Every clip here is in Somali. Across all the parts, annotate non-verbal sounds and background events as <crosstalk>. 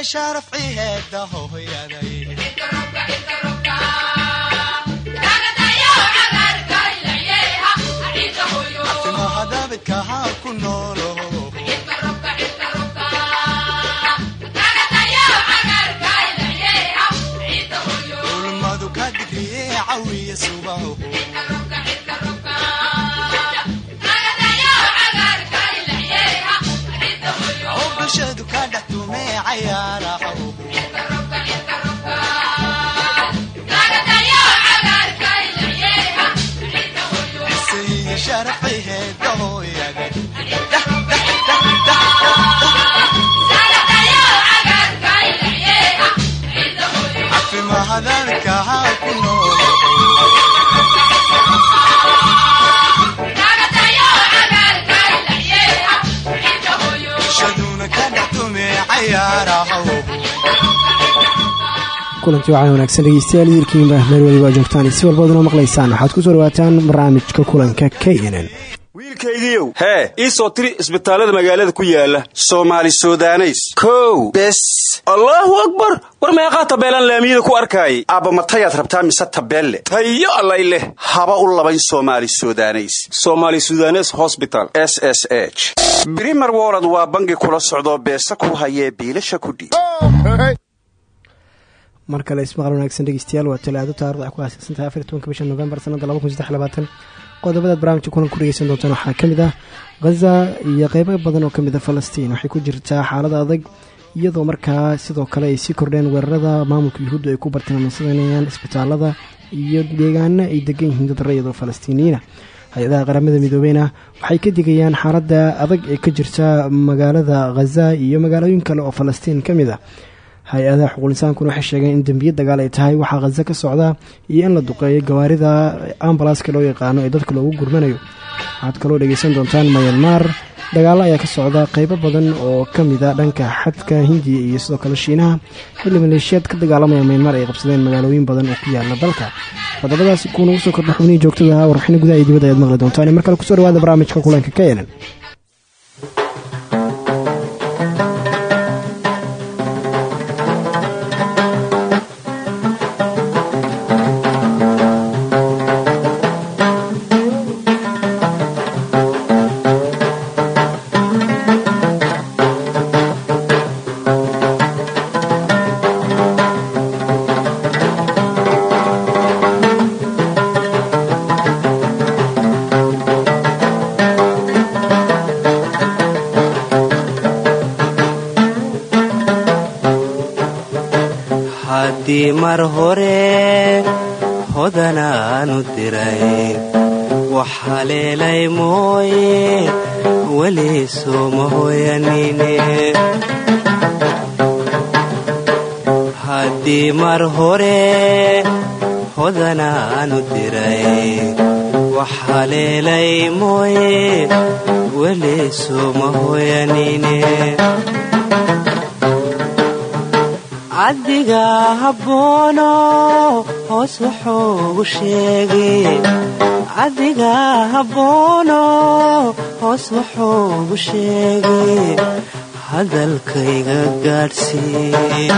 iyo sharafci heeda hooyaday mahadabidkaha ku noolo sharafci kulanti waxaa wanaagsan dhegeystayaal wiilkiinba meel weliba joogtaan. Si walbaad noo maqlaysaan waxaad ku soo dhawaataan barnaamijka kulanka k n hee ii soo tiri isbitaallada magaalada ku yaalla soomaali sudaneys. Kow bes. Allaahu akbar! War meeqaa tabeelaan laamiyada ku arkaayay aabba matayaad rabtaa mise tabeelle? Tayo allay leh. Haba u labayn soomaali sudaneys. Somaali sudanes hosbital s s h. Brimer wolod waa bangi kula socdoo beesa ku hayee biilasha kudhiib mar kale ismaqal wanaagsan dhegeystayaal waa talaado taarikhda ay ku aasaysantahay afar tobanka bisha novembar sanada laba kun saddex qodobadaad barnaamijka kulan ku doontaan waxaa ka mid ah khaza iyo qeybo badan oo ka mid a falastiin. Waxay ku jirtaa xaalada adag iyadoo markaa sidoo kale ay sii kordheen weerarada maamulka yuhuuddu ay ku bartilmaameysanayaan isbitaalada iyo deegaano ay degan yihiin dad rayadoo falastiiniyiina. Hay'adaha qaramada midoobeyna waxay ka digayaan xaaladda adag ee ka jirta magaalada khaza iyo magaalooyin kale oo falastiin ka mid ah hay'adaha xuquulinsaankuna waxay sheegeen in dembiye dagaal ay tahay waxaa khaza ka socda iyo in la duqeeyo gawaarida ambalaska loo yaqaano ee dadka loogu gurmanayo. Waxaad kaloo dhegeysan doontaan mayanmar dagaalo ayaa ka socda qeybo badan oo ka mid a dhanka xadka hindiya iyo sidoo kale shiinaha. Xilli maleeshiyaad ka dagaalamaya mayanmar ay qabsadeen magaalooyin badan oo ku yaalla dalka. Qodobadaasi kuuna ugu soo kordha xubnihii joogtada ah warxino gudaha iyo dibadda ayaad maqli doontaan. Mar kale dhawaada barnaamijka kulanka ka yenan wax haleelay mooye weli sooma hoyanine caddiga habboono hoos wuxuugu sheegay caddiga habboono hoos wuxuugu sheegay hadalkayga gaadhsii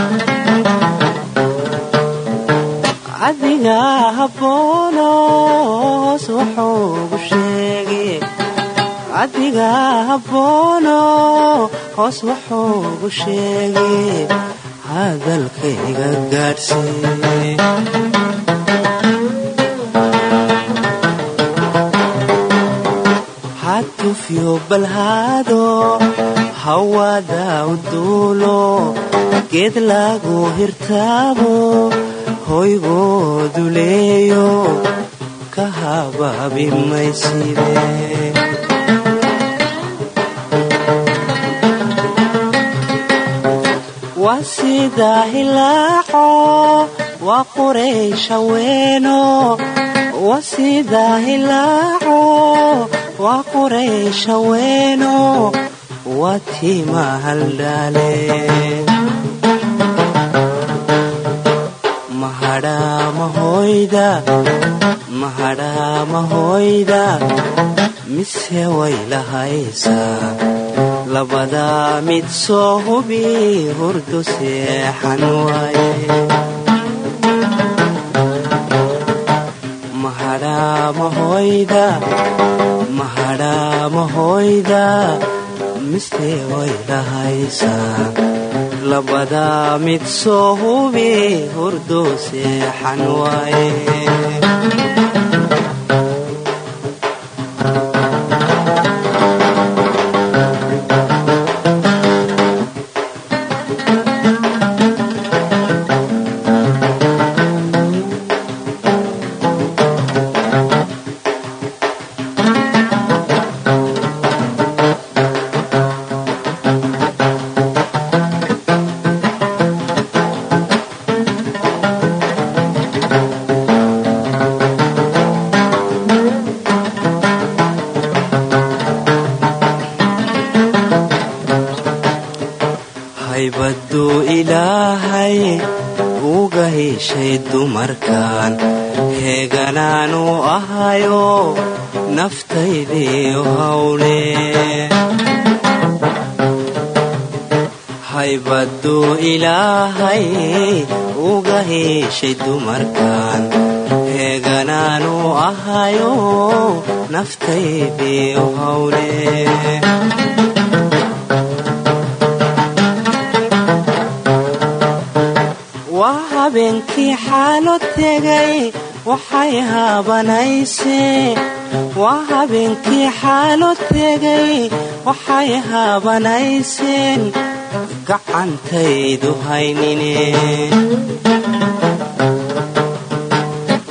caddiga habboono hoos wuxuugu sheegay hadalkayga gaadhsii hatufyo balhaado hawada u duulo geed lagu hirtaabo hoygoodu leeyo ka habaabi mayside waa sida hilaaco waa quraysha weeno waa sida hilaaco waa quraysha weeno waa tiima mahadhaa mahoyda mahadhaa mahoyda mise way lahaysaa labadaa mid soo hubi hurdu seexan waaye mahadhaamahoyda mahadhaamahoyda mise way dhahaysaa labadaa mid soo hubi hurdu seexan waaye heshay dumarkan heeganaanu ahayo naftaydiiu hawle haybaduu ilaahay uga heshay dumarkan heeganaanu ahayo naftaydiiu hawle habeenkii xaalo tegay waxay haabanayseen gacantaydu haynine.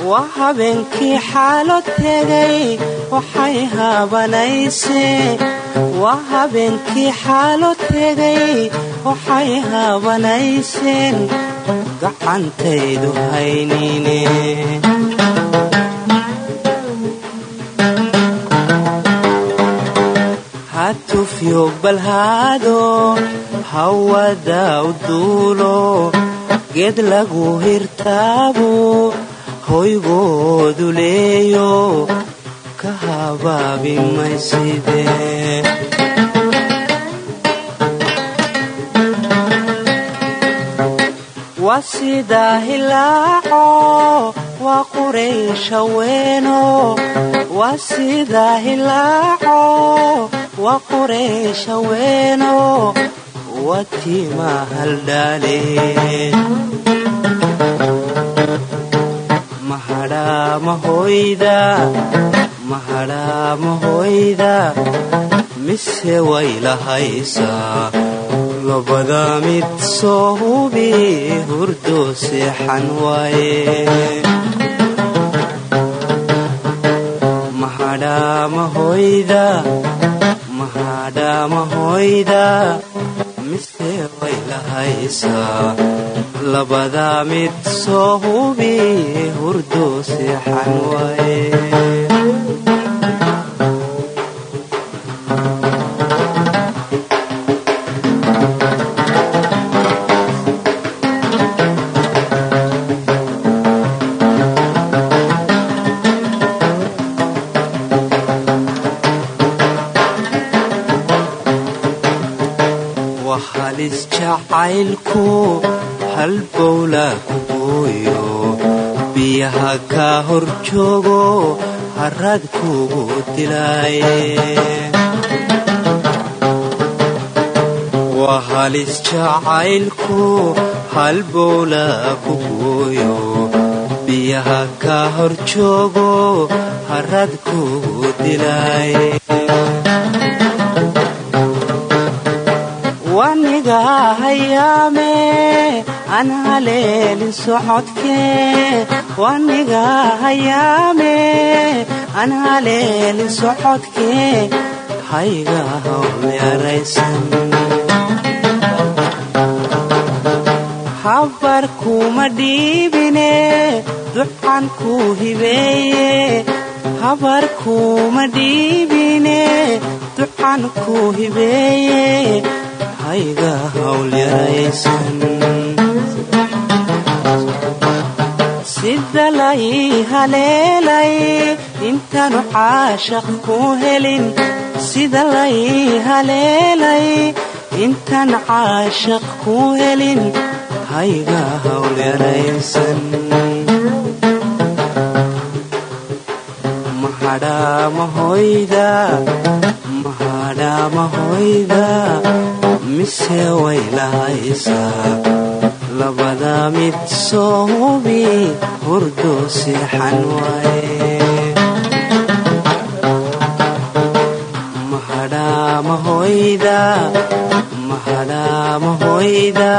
Waa habeenkii xaalo tegay waxay haabanaysee waa habeenkii xaalo tegay waxay haabanayseen gacantaydu haynine hatufyo balhaado hawada u duulo geed lagu hirtaabo hoygoodu leeyo ka habaabi mayside waa sidaa hilaaco waa quraysha weeno. Waa sidaa hilaaco waa quraysha weeno. Waa tiima haldhaale mahadhaamahoyda mahadhaamahoyda mise way lahaysaa labada mid soo hubi hurdo seexan waaye mahadhaamahoyda mise way lahaysaa labada mid soo hubi hurdo seexan waaye halis jacaylku hal bowla ku gooyo biyaha kaa hor joogo harad kugu dilaaye waa halis jacaylku hal ku gooyo biyaha kaa hor joogo harad kugu dilaaye aan haleelin socodkee waniga hayaame aan haleelin socodkee hayga hawlyaraysan habar kuma dhiibine duxan ku hibeeye habar kuma dhiibine duxan ku hibeeye hayga hawlyaraysan sida lai haleelay intaanu caashaq ku helin sida lay haleelay intaan caashaq ku helin hayga hawl yaraysan mahadhaamahoyda mise way lahaysaa labada mid soo hubi hurdo seexan waaye. Mahadhaamahoyda mahadhaamahoyda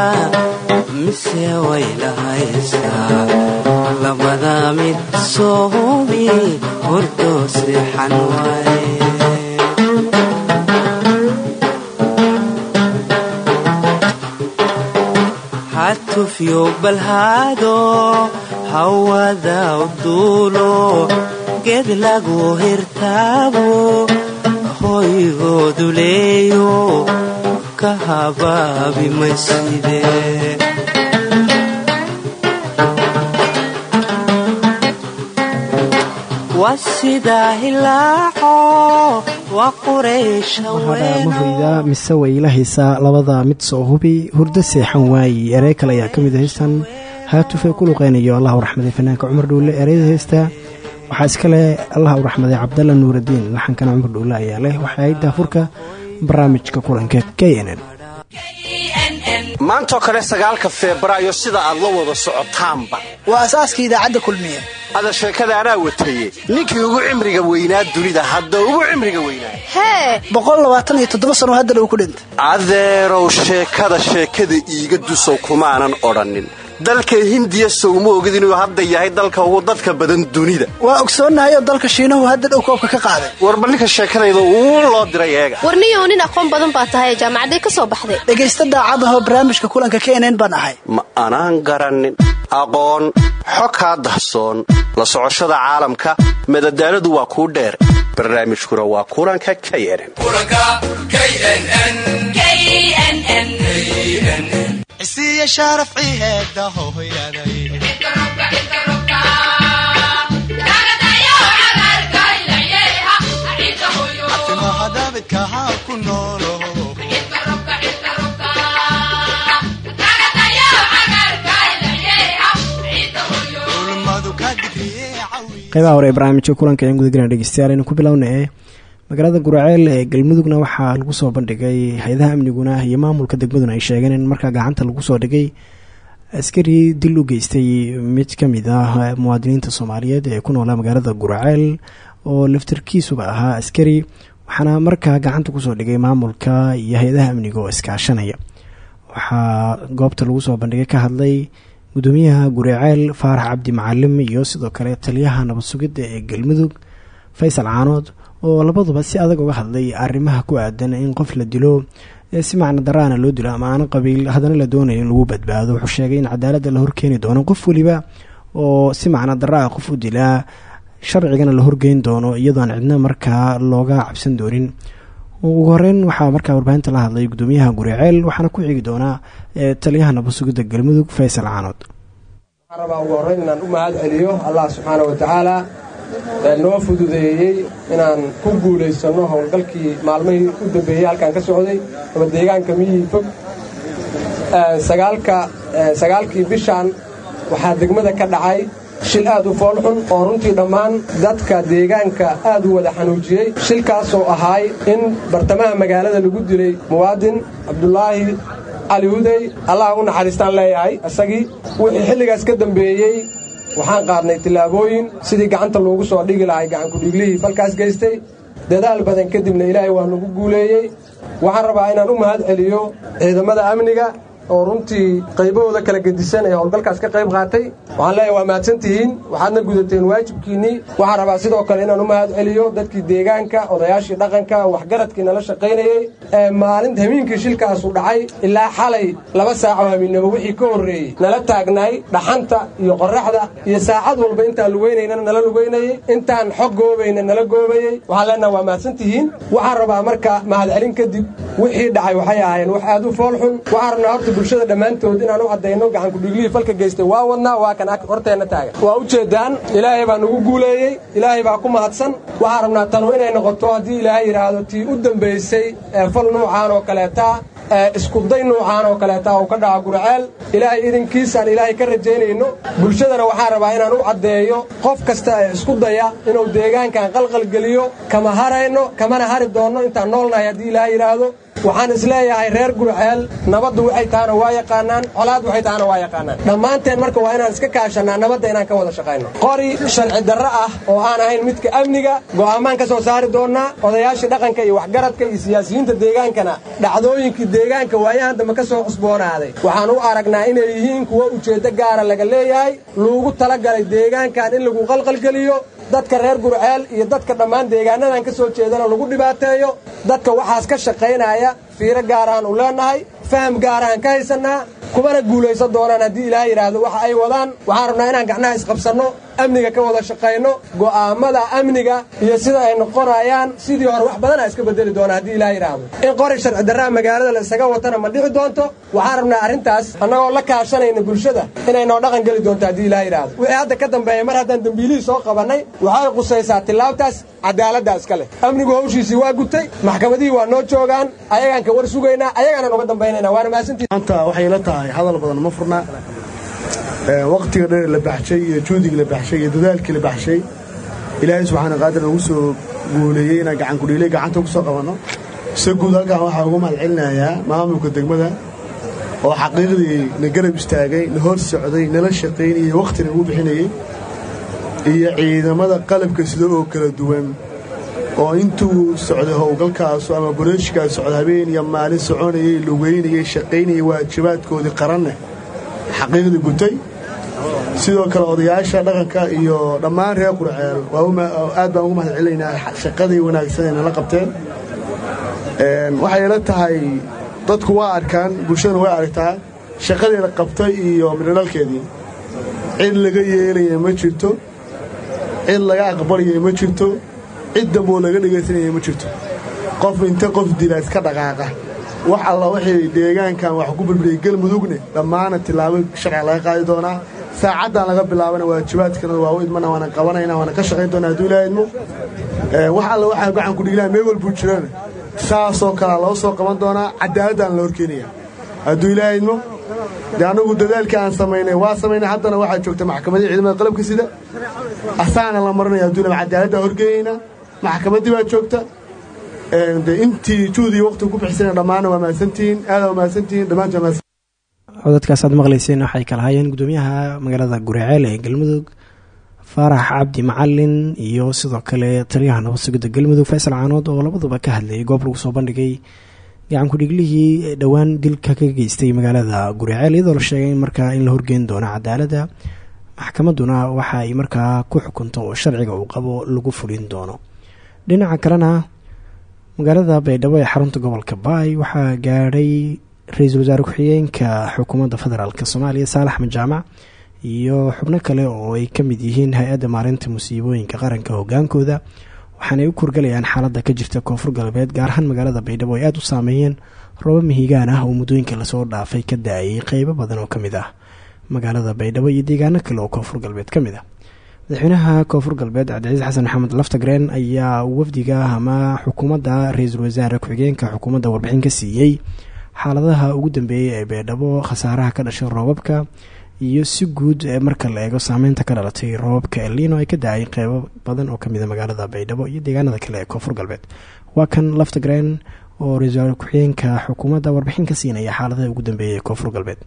mise way lahaysaa labada mid soo hubi hurdo seexan waaye hatufyo balhaado hawada uduulo geed lagu hirtaabo hoygoodu leeyo ka habaabi mayside waa sidaa waa quraysha mahadhaamahoyda mise way ila haysaa labada mid soo hubi. Hurdo seexan waayi erey kale ayaa ka mid a heystan haatuf ee ku luqeynayo allah u raxmaday fanaanka cumar dhuulle ereyda heesta waxaa iskale allah u raxmaday cabdalla nuuraddiin laxankana cumar dhuulle ayaa leh. Waxay daafurka barnaamijka kulanka k n n maantoo kale sagaalka febraayo sida aad la wada socotaanba. Waa asaaska idaacadda kulmiye ada sheekada anaa wataye ninkii ugu cimriga weynaa dunida hadda ugu cimriga weynaa. Hee! Boqol labaatan iyo toddoba sano haddana uu ku dhintay. Adeerow sheekada sheekada iiga dusow kumaanan odhannin dalka hindiya sowma ogid inuu hadda yahay dalka ugu dadka badan dunida. Waa ogsoonnahay oo dalka shiinahu hadda dhow koobka ka qaaday. Warba ninka sheekadayda uu loo diray eega. Warniyow nin aqoon badan baa tahay jaamacaday ka soo baxday. Dhegaysta daacadahoo barnaamijka kulanka kenen baan ahay. Ma anaan garannin aqoon xo kaa dahsoon. La socoshada caalamka madadaaladu waa kuu dheer. Barnaamijkuna waa kulanka knn cisiiya shaaraf ciheeda daabidka ha ku noolo qeybaha hore ee barnaamijka kulanka ayaan gudagelana dhegeystayaal aynu ku bilowna ee magaalada guraceel ee galmudugna waxaa lagu soo bandhigay hay'adaha amniguna iyo maamulka degmaduna ay sheegeen in markaa gacanta lagu soo dhigay askari dil u geystay. Mid ka mid ah muwaadiniinta soomaaliyeed ee ku noolaa magaalada guraceel oo laftarkiisuba ahaa askari waxaana markaa gacanta ku soo dhigay maamulka iyo hay'adaha amniga oo iskaashanaya. Waxaa goobta lagu soo bandhigay ka hadlay gudoomiyaha guraceel faarax cabdi macalim iyo sidoo kale taliyaha nabad sugidda ee galmudug faysal caanood oo labaduba si adag uga hadlay arrimaha ku aadan in qof la dilo si macno daraana loo dilo ama aana qabiil haddana la doonayo in lagu badbaado. Wuxuu sheegay in cadaaladda la horkeeni doono qof weliba oo si macno daraa qof u dilaa sharcigana la horgeyn doono iyadoon cidna markaa looga cabsan doonin. Ugu horeyn waxaa markaa warbaahinta la hadlay gudoomiyaha guriceel waxaana ku xigi doonaa taliyaha nabad sugidda galmudug faysal caanood waxaan rabaa ugu horreyn inaan u mahad allah subxaana wa tacaala noo fududeeyey inaan ku guulaysanno howlgalkii maalmihii u dambeeyey halkaan ka socday ama deegaanka miyihii fog. Sagaalkii bishaan waxaa degmada ka dhacay shil aad u foolxun oo runtii dhammaan dadka deegaanka aad u wada xanuujiyey. Shilkaasoo ahaay in bartamaha magaalada lagu dilay muwaadin cabdulaahi cali hudey allah u naxariistaan leeyahay isagii wixii xilligaas ka dambeeyey waxaan qaadnay tillaabooyin sidii gacanta loogu soo dhigi lahay gacankudhiglihii falkaas geystay dadaal badan kadibna ilaahay waa nagu guuleeyey. Waxaan rabaa inaan u mahad celiyo ciidamada amniga oo runtii qaybahooda kala gedisan ee howlgalkaas ka qayb qaatay waxaan leeyahay waa mahadsan tihiin waxaadna gudateen waajibkiinnii waxaan rabaa sidoo kale inaan u mahad celiyo dadkii deegaanka odayaashii dhaqanka waxgaradkii nala shaqaynayey ee maalin hamiinkii shilkaasu dhacay ilaa xalay laba saaco hamiinnimo wixii ka horreeyey. Nala taagnaay dhaxanta iyo qorraxda iyo saacad walba intaan lugeynayna nala lugeynayey intaan xog goobayna nala goobayey waxaan leenaha waa mahadsan tihiin waxaan rabaa marka mahadcelin kadib wixii dhacay waxay ahaayeen wax aad u foolxun waxaan rabnaa horta bulshada dhammaantood inaan u caddayno gacankudhiiglihii falka geystay. Waa wadnaa waa kan horteenna taagan. Waa u jeeddaan ilaahay baa nagu guuleeyey ilaahay baa ku mahadsan. Waxaan rabnaa tanu inay noqoto haddii ilaahay yidhaahdo tii u dambaysay ee fal nuucaan oo kaleeta iskuday nuucaan oo kaleeta uu ka dhaca gurceel. Ilaahay idinkiisaan ilaahay ka rajaynayno. Bulshadana waxaan rabaa inaan u caddeeyo qof kasta ee isku daya inuu deegaankan qalqalgeliyo kama harayno kamana hari doonno intaan noolnahay haddii ilaahay yidhaahdo waxaan is leeyahay reer gurceel nabaddu waxay tahana waa yaqaanaan colaad waxay tahana waa yaqaanaan. Dhammaanteen marka waa inaan iska kaashannaa nabadda inaan ka wada shaqayno. Qori sharci darro ah oo aan ahayn midka amniga go'aamaan ka soo saari doonnaa odayaashii dhaqanka iyo waxgaradka iyo siyaasiyiinta deegaankana dhacdooyinkii deegaanka waayahan dambe ka soo cusboonaaday. Waxaan u aragnaa inay yihiin kuwo ujeeddo gaara laga leeyahay luugu talagalay deegaankan in lagu qalqalgeliyo dadka reer gurceel iyo dadka dhammaan deegaanadan ka soo jeedana lagu dhibaateeyo. Dadka waxaas ka shaqaynaya fiiro gaarahaan u leennahay faham gaarahaan ka haysannaa kumana guulaysan doonaan haddii ilaahay yidhaahdo waxa ay wadaan. Waxaan rabnaa inaan gacnaha isqabsanno amniga ka wada shaqayno go'aammada amniga iyo sida ay noqonayaan sidii hore wax badanaa iska bedeli doona haddii ilaah yidhaahdo. In qori sharci darraha magaalada la isaga watana ma dhici doonto? Waxaan rabnaa arrintaas annagoo la kaashanayna bulshada inay noo dhaqan geli doonto haddii ilaah yidhaahdo. Wixii hadda ka dambeeya mar haddaan dembiilihii soo qabannay waxay qusaysaa tillaabtaas cadaaladdaa iska leh. Amnigu hawshiisii waa gutay maxkamadihii waa noo joogaan ayagaan ka war sugaynaa ayagaana nooga dambaynayna waana mahadsantii maanta waxay la tahay hadal badan ma furna waqtiga dheer la baxshay iyo juudigii la baxshay iyo dadaalkii la baxshay ilaahay subxaana qaadir nagu soo guuleeyey inaan gacankudhiilay gacanta ku soo qabanno se guud halkan waxaa ugu mahad celinayaa maamulka degmada oo xaqiiqdii na garab istaagay na hor socday nala shaqaynayey wakhtina ugu bixinayey iyo ciidamada qalabka sida oo kala duwan oo intuu socday howlgalkaasu ama boreeshkaas socda habeen iyo maalin soconayey lugeynayey shaqaynayey waajibaadkoodii qaranne xaqiiqdii gutay sidoo kale odayaasha dhaqanka iyo dhammaan reer qurceel aad baan ugu mahad celinaynaa shaqadii wanaagsan ay nala qabteen waxay la tahay dadku waa arkaan bulshadana way aragtaa shaqadii la qabtay iyo midhodhalkeedii cid laga yeelaya ma jirto cid laga aqbalaya ma jirto cid damboo laga dhegaysanaya ma jirto. Qof inta qof dila iska dhaqaaqa. Wax alla wixii deegaankan wax ku burburiyey galmudugne dhammaana tillaabo sharci laga qaadi doonaa saacaddan laga bilaabana waajibaadkana waa u idmana waana qabanayna waana ka shaqayn doonaa hadduu ilaaha idmo. Wax alla waxaa gacan ku dhigilaha meel walbuu jirana saasoo kalea loo soo qaban doonaa cadaaladdan la horkeenaya hadduu ilaaha idmo dee annagu dadaalkii aan samaynay waa samaynay haddana waxaa joogta maxkamadii ciidamada qalabka sida. Asaana la marinaya hadduu ilaa cadaaladdaa horgeeyaynaa maxkamaddii baa joogta. De intii juhdi waqti ku bixisana dhammaana waa mahadsantihiin aadaa waa mahadsantihiin dhammaantii waa mahadsan codadkaas aad maqlayseen waxay kala hayeen gudoomiyaha magaalada guriceel ee galmudug faarax cabdi macalin iyo sidoo kale taliyaha nabad sugidda galmudug faysal caanood oo labaduba ka hadlayay goob lagu soo bandhigay gacan ku-dhiglihii dhowaan dilka ka geystay magaalada guriceel iyadoo la sheegay markaa in la horgeyn doono cadaaladda maxkamadduna waxa ay markaa ku xukunto oo sharciga uu qabo lagu fulin doono. Dhinaca kalena magaalada baydhabo ee xarunta gobolka baay waxaa gaadhay ra'iisul wasaare ku-xigeenka xukuumadda federaalk soomaaliya saalax majaamac iyo xubno kale oo ay ka mid yihiin hay'adda maalinta musiibooyinka qaranka hogaankooda waxaanay u kurgalayaan xaaladda ka jirta koonfur galbeed gaar ahaan magaalada baydhabo ay aada u saameeyeen robo mihigaan ah oo muddooyinka la soo dhaafay ka da'ayay qeybo badan oo ka mid ah magaalada baydhabo iyo deegaano kale oo koonfur galbeed ka mid ah. Madaxweynaha koonfur galbeed cabdicasiis xasan maxamed laftagreen ayaa wafdiga ama xukuumadda ra'iisul wasaare ku-xigeenka xukuumadda warbixin ka siiyey xaaladaha ugu dambeeyey ee baydhabo khasaaraha ka dhashay roobabka iyo si guud marka la eego saameynta ka dhalatay roobabka elino ay ka da'ay badan oo ka mid a magaalada baydhabo iyo deegaanada kale ee koonfur galbeed. Waa kan laftagreen oo ra'isul wasaare ku-xigeenka xukuumadda warbixin ka siinaya xaaladaha ugu dambeeyey ee koonfur galbeed.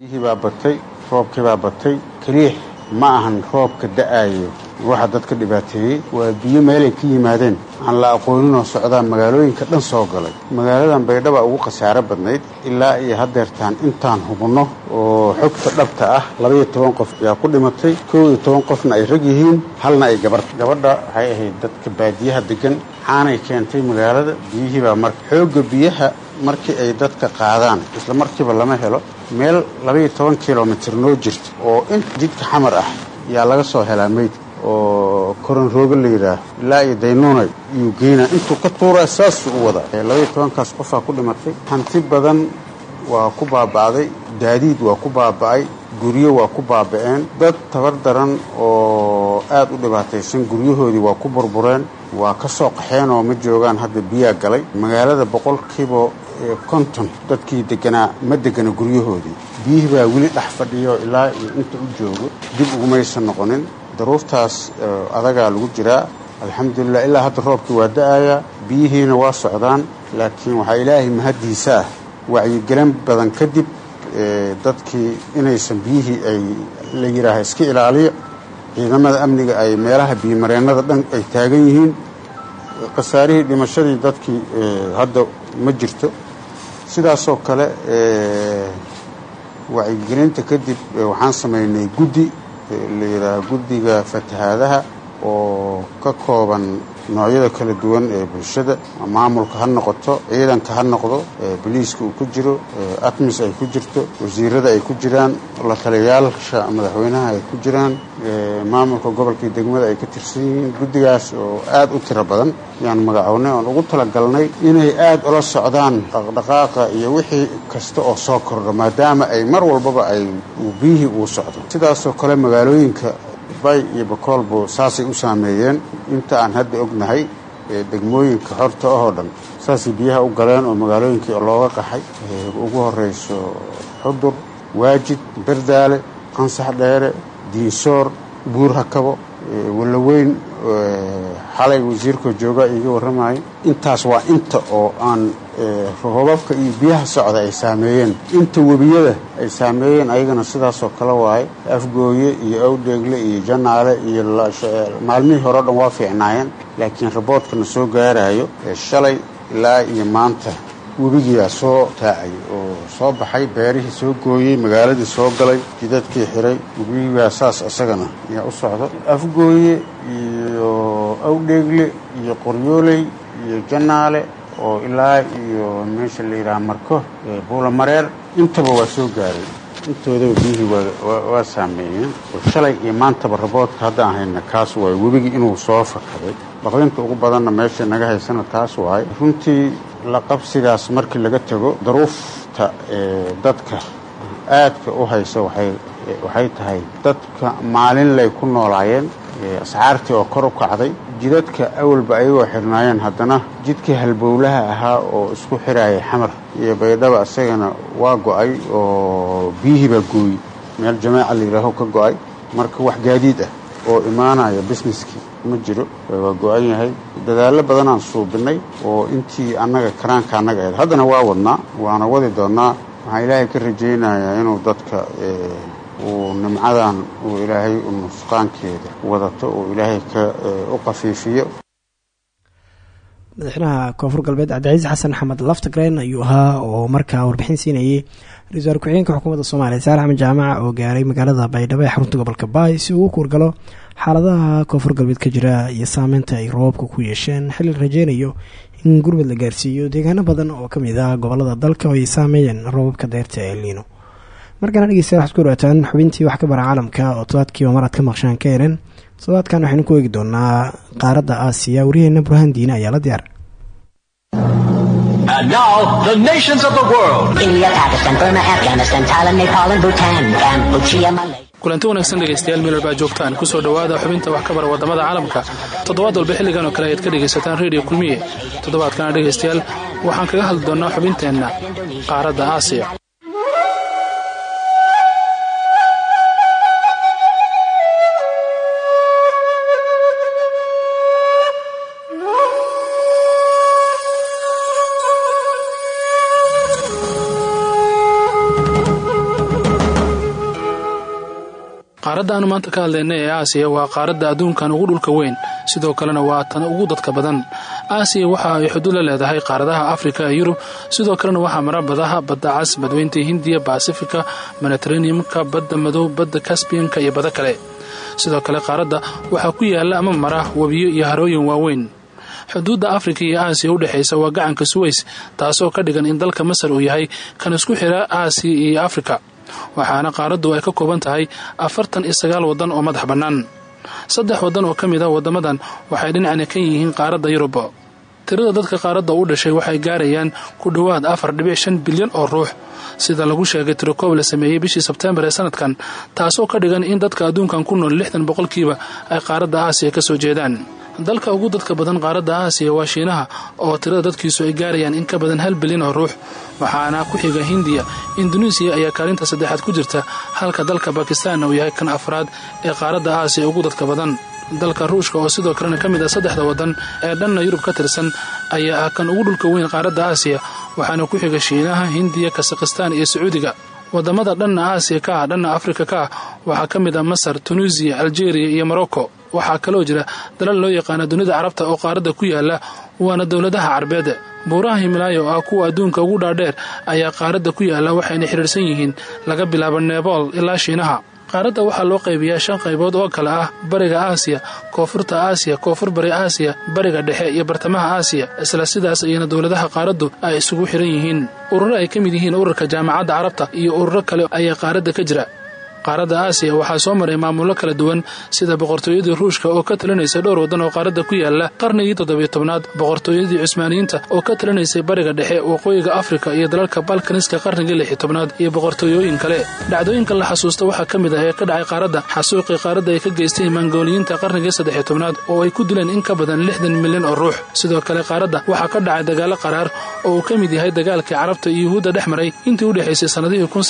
Biyihii baa batay roobkii batay keliix ma ahan roobka da'aayo waxa dadka dhibaateeyey waa biyo meelay ka yimaadeen. Aan la aqooninoo socdaa magaalooyinka dhan soo galay. Magaaladan baydhaba ugu khasaaro badnayd ilaa iyo haddeertaan intaan hubinno oo xogta dhabta ah labaiyo toban qof ayaa ku dhimatay. Kow iyo toban qofna ay rag yihiin halna ay gabar. Gabadha waxay ahayd dadka baadiyaha deggan. Caanay keentay magaalada. Biyihii baa marka xoogga biyaha markii ay dadka qaadaan. Isla markiiba lama helo. Meel labaiyo toban kilomitir noo jirta oo in jidka xamar ah yaa laga soo helaa meyd oo koronrooga la yidhaah ilaa iyo daynuunay iyuu geynaa intuu ka tuuraa saasuu u wadaa. Labaiyo tobankaas qofaa ku dhimatay. Hanti badan waa ku baaba'day gaadiid waa ku baaba'ay guryo waa ku baaba'een. Dad tabar daran oo aad u dhibaataysan guryahoodii waa ku burbureen waa ka soo qaxeen oo ma joogaan. Hadda biyaa galay. Magaalada boqolkiiba konton dadkii deganaa ma degana guryahoodii. Biyihii baa weli dhex fadhiyo ilaa iyo inta u joogo dib ugumaysan noqonin daruurtaas adagaa lagu jiraa. Alxamdulilah ilaa hadda roobkii waa da'ayaa biyihiina waa socdaan laakiin waxaa ilaahay mahaddiisa ah. Wacyigelin badan kadib dadkii inaysan biyihii ay la yidhaaha iska ilaaliyo ciidamada amniga ay meelaha biyomareennada dhan ay taagan yihiin khasaarihii dhimashadii dadkii hadda ma jirto. Sidaasoo kale wacyigelinta kadib waxaan samaynay guddi la yidhaaha guddiga fatahaadaha oo ka kooban noocyada kala duwan ee bulshada maamulka ha noqoto ciidanka ha noqdo boliiska uu ku jiro atmis ay ku jirto wasiirada ay ku jiraan la taliyayaasha madaxweynaha ay ku jiraan maamulka gobolkii degmada ay ka tirsan yihiin guddigaas oo aad u tiro badan yaan magacownay oon ugu talagalnay inay aad ula socdaan dhaqdhaqaaqa iyo wixii kasta oo soo kordho maadaama ay mar walbaba ay biyihii uu socdo. Sidaasoo kale magaalooyinka bay iyo bakoolbu saasay u saameeyeen. Inta aan hadda ognahay degmooyinka xorta ahoo dhan saasay biyaha u galeen oo magaalooyinkii looga qaxay. Ugu horrayso xudur waajid berdaale qansax dheere diinsoor buur hakabo wallaweyn xalay wasiirkoo jooga iiga warramaya intaas waa inta oo aan roobabka iyo biyaha socda ay saameeyeen. Inta webiyada ay saameeyeen ayagana sidaasoo kale waaye afgooye iyo awdheegle iyo janaale iyo maalmihii hore o dhan waa fiicnaayeen laakiin raboodkana soo gaarayo shalay ilaa iyo maanta webigiyaa soo taacay oo soo baxay beerihii soo gooyey magaaladii soo galay jidadkii xiray webigiibaa saas isagana ayaa u socdo afgooye iyo awdheegle iyo qoryooley iyo janaale oo ilaa iyo meesha la yidhaha marko buulamareer intaba waa soo gaaray. Intoodaba biyihii waa saameeyeen. Oo shalay iyo maantaba raboodka hadda aan hayna kaas waaye webigii inuu soo fakaday. Baqdinta ugu badanna meesha naga haysana taas waaye runtii la qabsigaas markii laga tago daruufta dadka aadka u haysa waxay tahay dadka maalinlay ku noolaayeen ascaartii oo kor u kacday. Jidadka awalba ayagoo xirnaayeen haddana jidkii halbowlaha ahaa oo isku xiraayay xamar iyo baydhaba isagana waa go'ay oo biyihii baa gooyi meel jamaaca la yidhaaho ka go'ay. Marka wax gaadiid ah oo imaanaya busineskii ma jiro. Waa go-an yahay. Dadaallo badanaan suubinnay oo intii annaga karaanka annaga ahayd. Haddana waa wadnaa. Waana wadi doonnaa. Waxaan ilaahay ka rajaynayaa inuu dadka uu nimcadan uu ilaahay nusqaankeeda wadato uu ilaahay ka u qafiifiyo. Madaxweynaha koonfur galbeed cabdicasiis xasan axmed laftagren ayuu ahaa oo markaa warbixin siinayay wasaar ku-xigeenka xukuumadda soomaaliya saar axmed jaamaca oo gaaray magaalada baydhabo ee xarunta gobolka baay si uu u kuurgalo xaaladaha koonfur galbeed ka jira iyo saameynta ay roobabka ku yeesheen. Xilli rajeynayo in gurmud la gaarsiiyo deegaano badan oo ka mid ah gobollada dalka oo ay saameeyeen roobabka deyrta ee liino markaana dhegeystayaal waxaad ku dhawaataan xubintii wax ka bara caalamka oo todobaadkiiba mar aad ka maqshaan ka helen todobaadkan waxaynu ku eegi doonaa qaaradda aasiya waryaheena burhaan diine ayaa la diyaar. And now, the nations of the world. India, Pakistan, Burma, Afghanistan, Thailand, Nepal, and Bhutan, Cambodia, Malaysia. kulanti wanaagsan dhegaystayaal meel walbaa joogtaan ku soo dhowaada xubinta wax ka bara waddamada caalamka. Toddobaad walba xilligan oo kale ayaad ka dhegaysataan redio kulmiye. Toddobaadkana dhegaystayaal waxaan kaga hadli doonaa xubinteenna qaaradda aasiya qaaradda aanu maanta ka hadlayna ee aasiya waa qaaradda adduunkan ugu dhulka weyn. Sidoo kalena waa tan ugu dadka badan. Aasiya waxa ay xuduud la leedahay qaaradaha afrika ee yurub. Sidoo kalena waxaa mara badaha badda cas badweynta hindiya basifika mediteraneumka badda madow badda kasbiyanka iyo bado kale. Sidoo kale qaaradda waxaa ku yaalla ama mara webiyo iyo harooyin waaweyn. Xuduudda afrika iyo aasiya u dhexaysa waa gacanka suweys taasoo ka dhigan in dalka masar uu yahay kan isku xira aasiya iyo afrika waxaana qaaraddu ay ka kooban tahay afartan iyo sagaal waddan oo madax bannaan. Saddex waddan oo ka mid a waddamadan waxay dhinacna ka yihiin qaaradda yurub. Tirada dadka qaaradda u dhashay waxay gaarayaan ku dhowaad afar dhibic bilyan oo ruux sida lagu sheegay tirokoob la sameeyey bishii sebteembar ee sanadkan taasoo ka dhigan in dadka adduunkan ku nool lixdan boqolkiiba ay qaaradda aasiya ka soo jeedaan dalka ugu dadka badan qaaradda aasiya waa shiinaha oo tirada dadkiisu ay gaarayaan in ka badan hal bilyan oo ruux waxaana ku xiga hindiya. Induneisiya ayaa kaalinta saddexaad ku jirta halka dalka bakistaanna uu yahay kan afraad ee qaaradda aasiya ugu dadka badan. Dalka ruushka oo sidoo kalena ka mid ah saddexda waddan ee dhanna yurub ka tirsan ayaa ah kan ugu dhulka weyn qaaradda aasiya waxaana ku xiga shiinaha hindiya kasakhistaan iyo sacuudiga. Wadamada dhanna aasiya ka ah dhanna afrika ka ah waxaa ka mid ah masar tunuusiya aljeeriya iyo morocco waxaa kaloo jira dalal loo yaqaana dunida carabta oo qaaradda ku yaalla waana dowladaha carbeed. Buuraha himilaayo oo ah kuwa adduunka ugu dhaadheer ayaa qaaradda ku yaalla waxayna xidhiirsan yihiin laga bilaabo neebool ilaa shiinaha. Qaaradda waxaa loo qaybiyaa shan qaybood oo kale ah bariga aasiya koonfurta aasiya koonfur bari aasiya bariga dhexe iyo bartamaha aasiya isla sidaas ayana dowladaha qaaraddu ay isugu xiran yihiin. Ururo ay ka mid yihiin ururka jaamacadda carabta iyo ururo kale ayaa qaaradda ka jira qaaradda aasiya waxaa soo maray maamullo kala duwan sida boqortooyadii ruushka oo ka talinaysa dhowr waddan oo qaaradda ku yaalla qarnigii toddobiyo tobnaad. Boqortooyadii cusmaaniyiinta oo ka talinaysay bariga dhexe waqooyiga afrika iyo dalalka balkaniska qarnigii lixi tobnaad iyo boqortooyooyin kale. Dhacdooyinka la xasuusta waxaa ka mid ah ee ka dhacay qaaradda xasuuqii qaaradda ay ka geysteen mangooliyiinta qarnigii saddexiyo tobnaad oo ay ku dileen in ka badan lixdan milyan oo ruux. Sidoo kale qaaradda waxaa ka dhacay dagaallo qaraar oo uu ka mid yahay dagaalkii carabta iyo yuhuudda dhex maray. Intii u dhexaysay sannadihii kun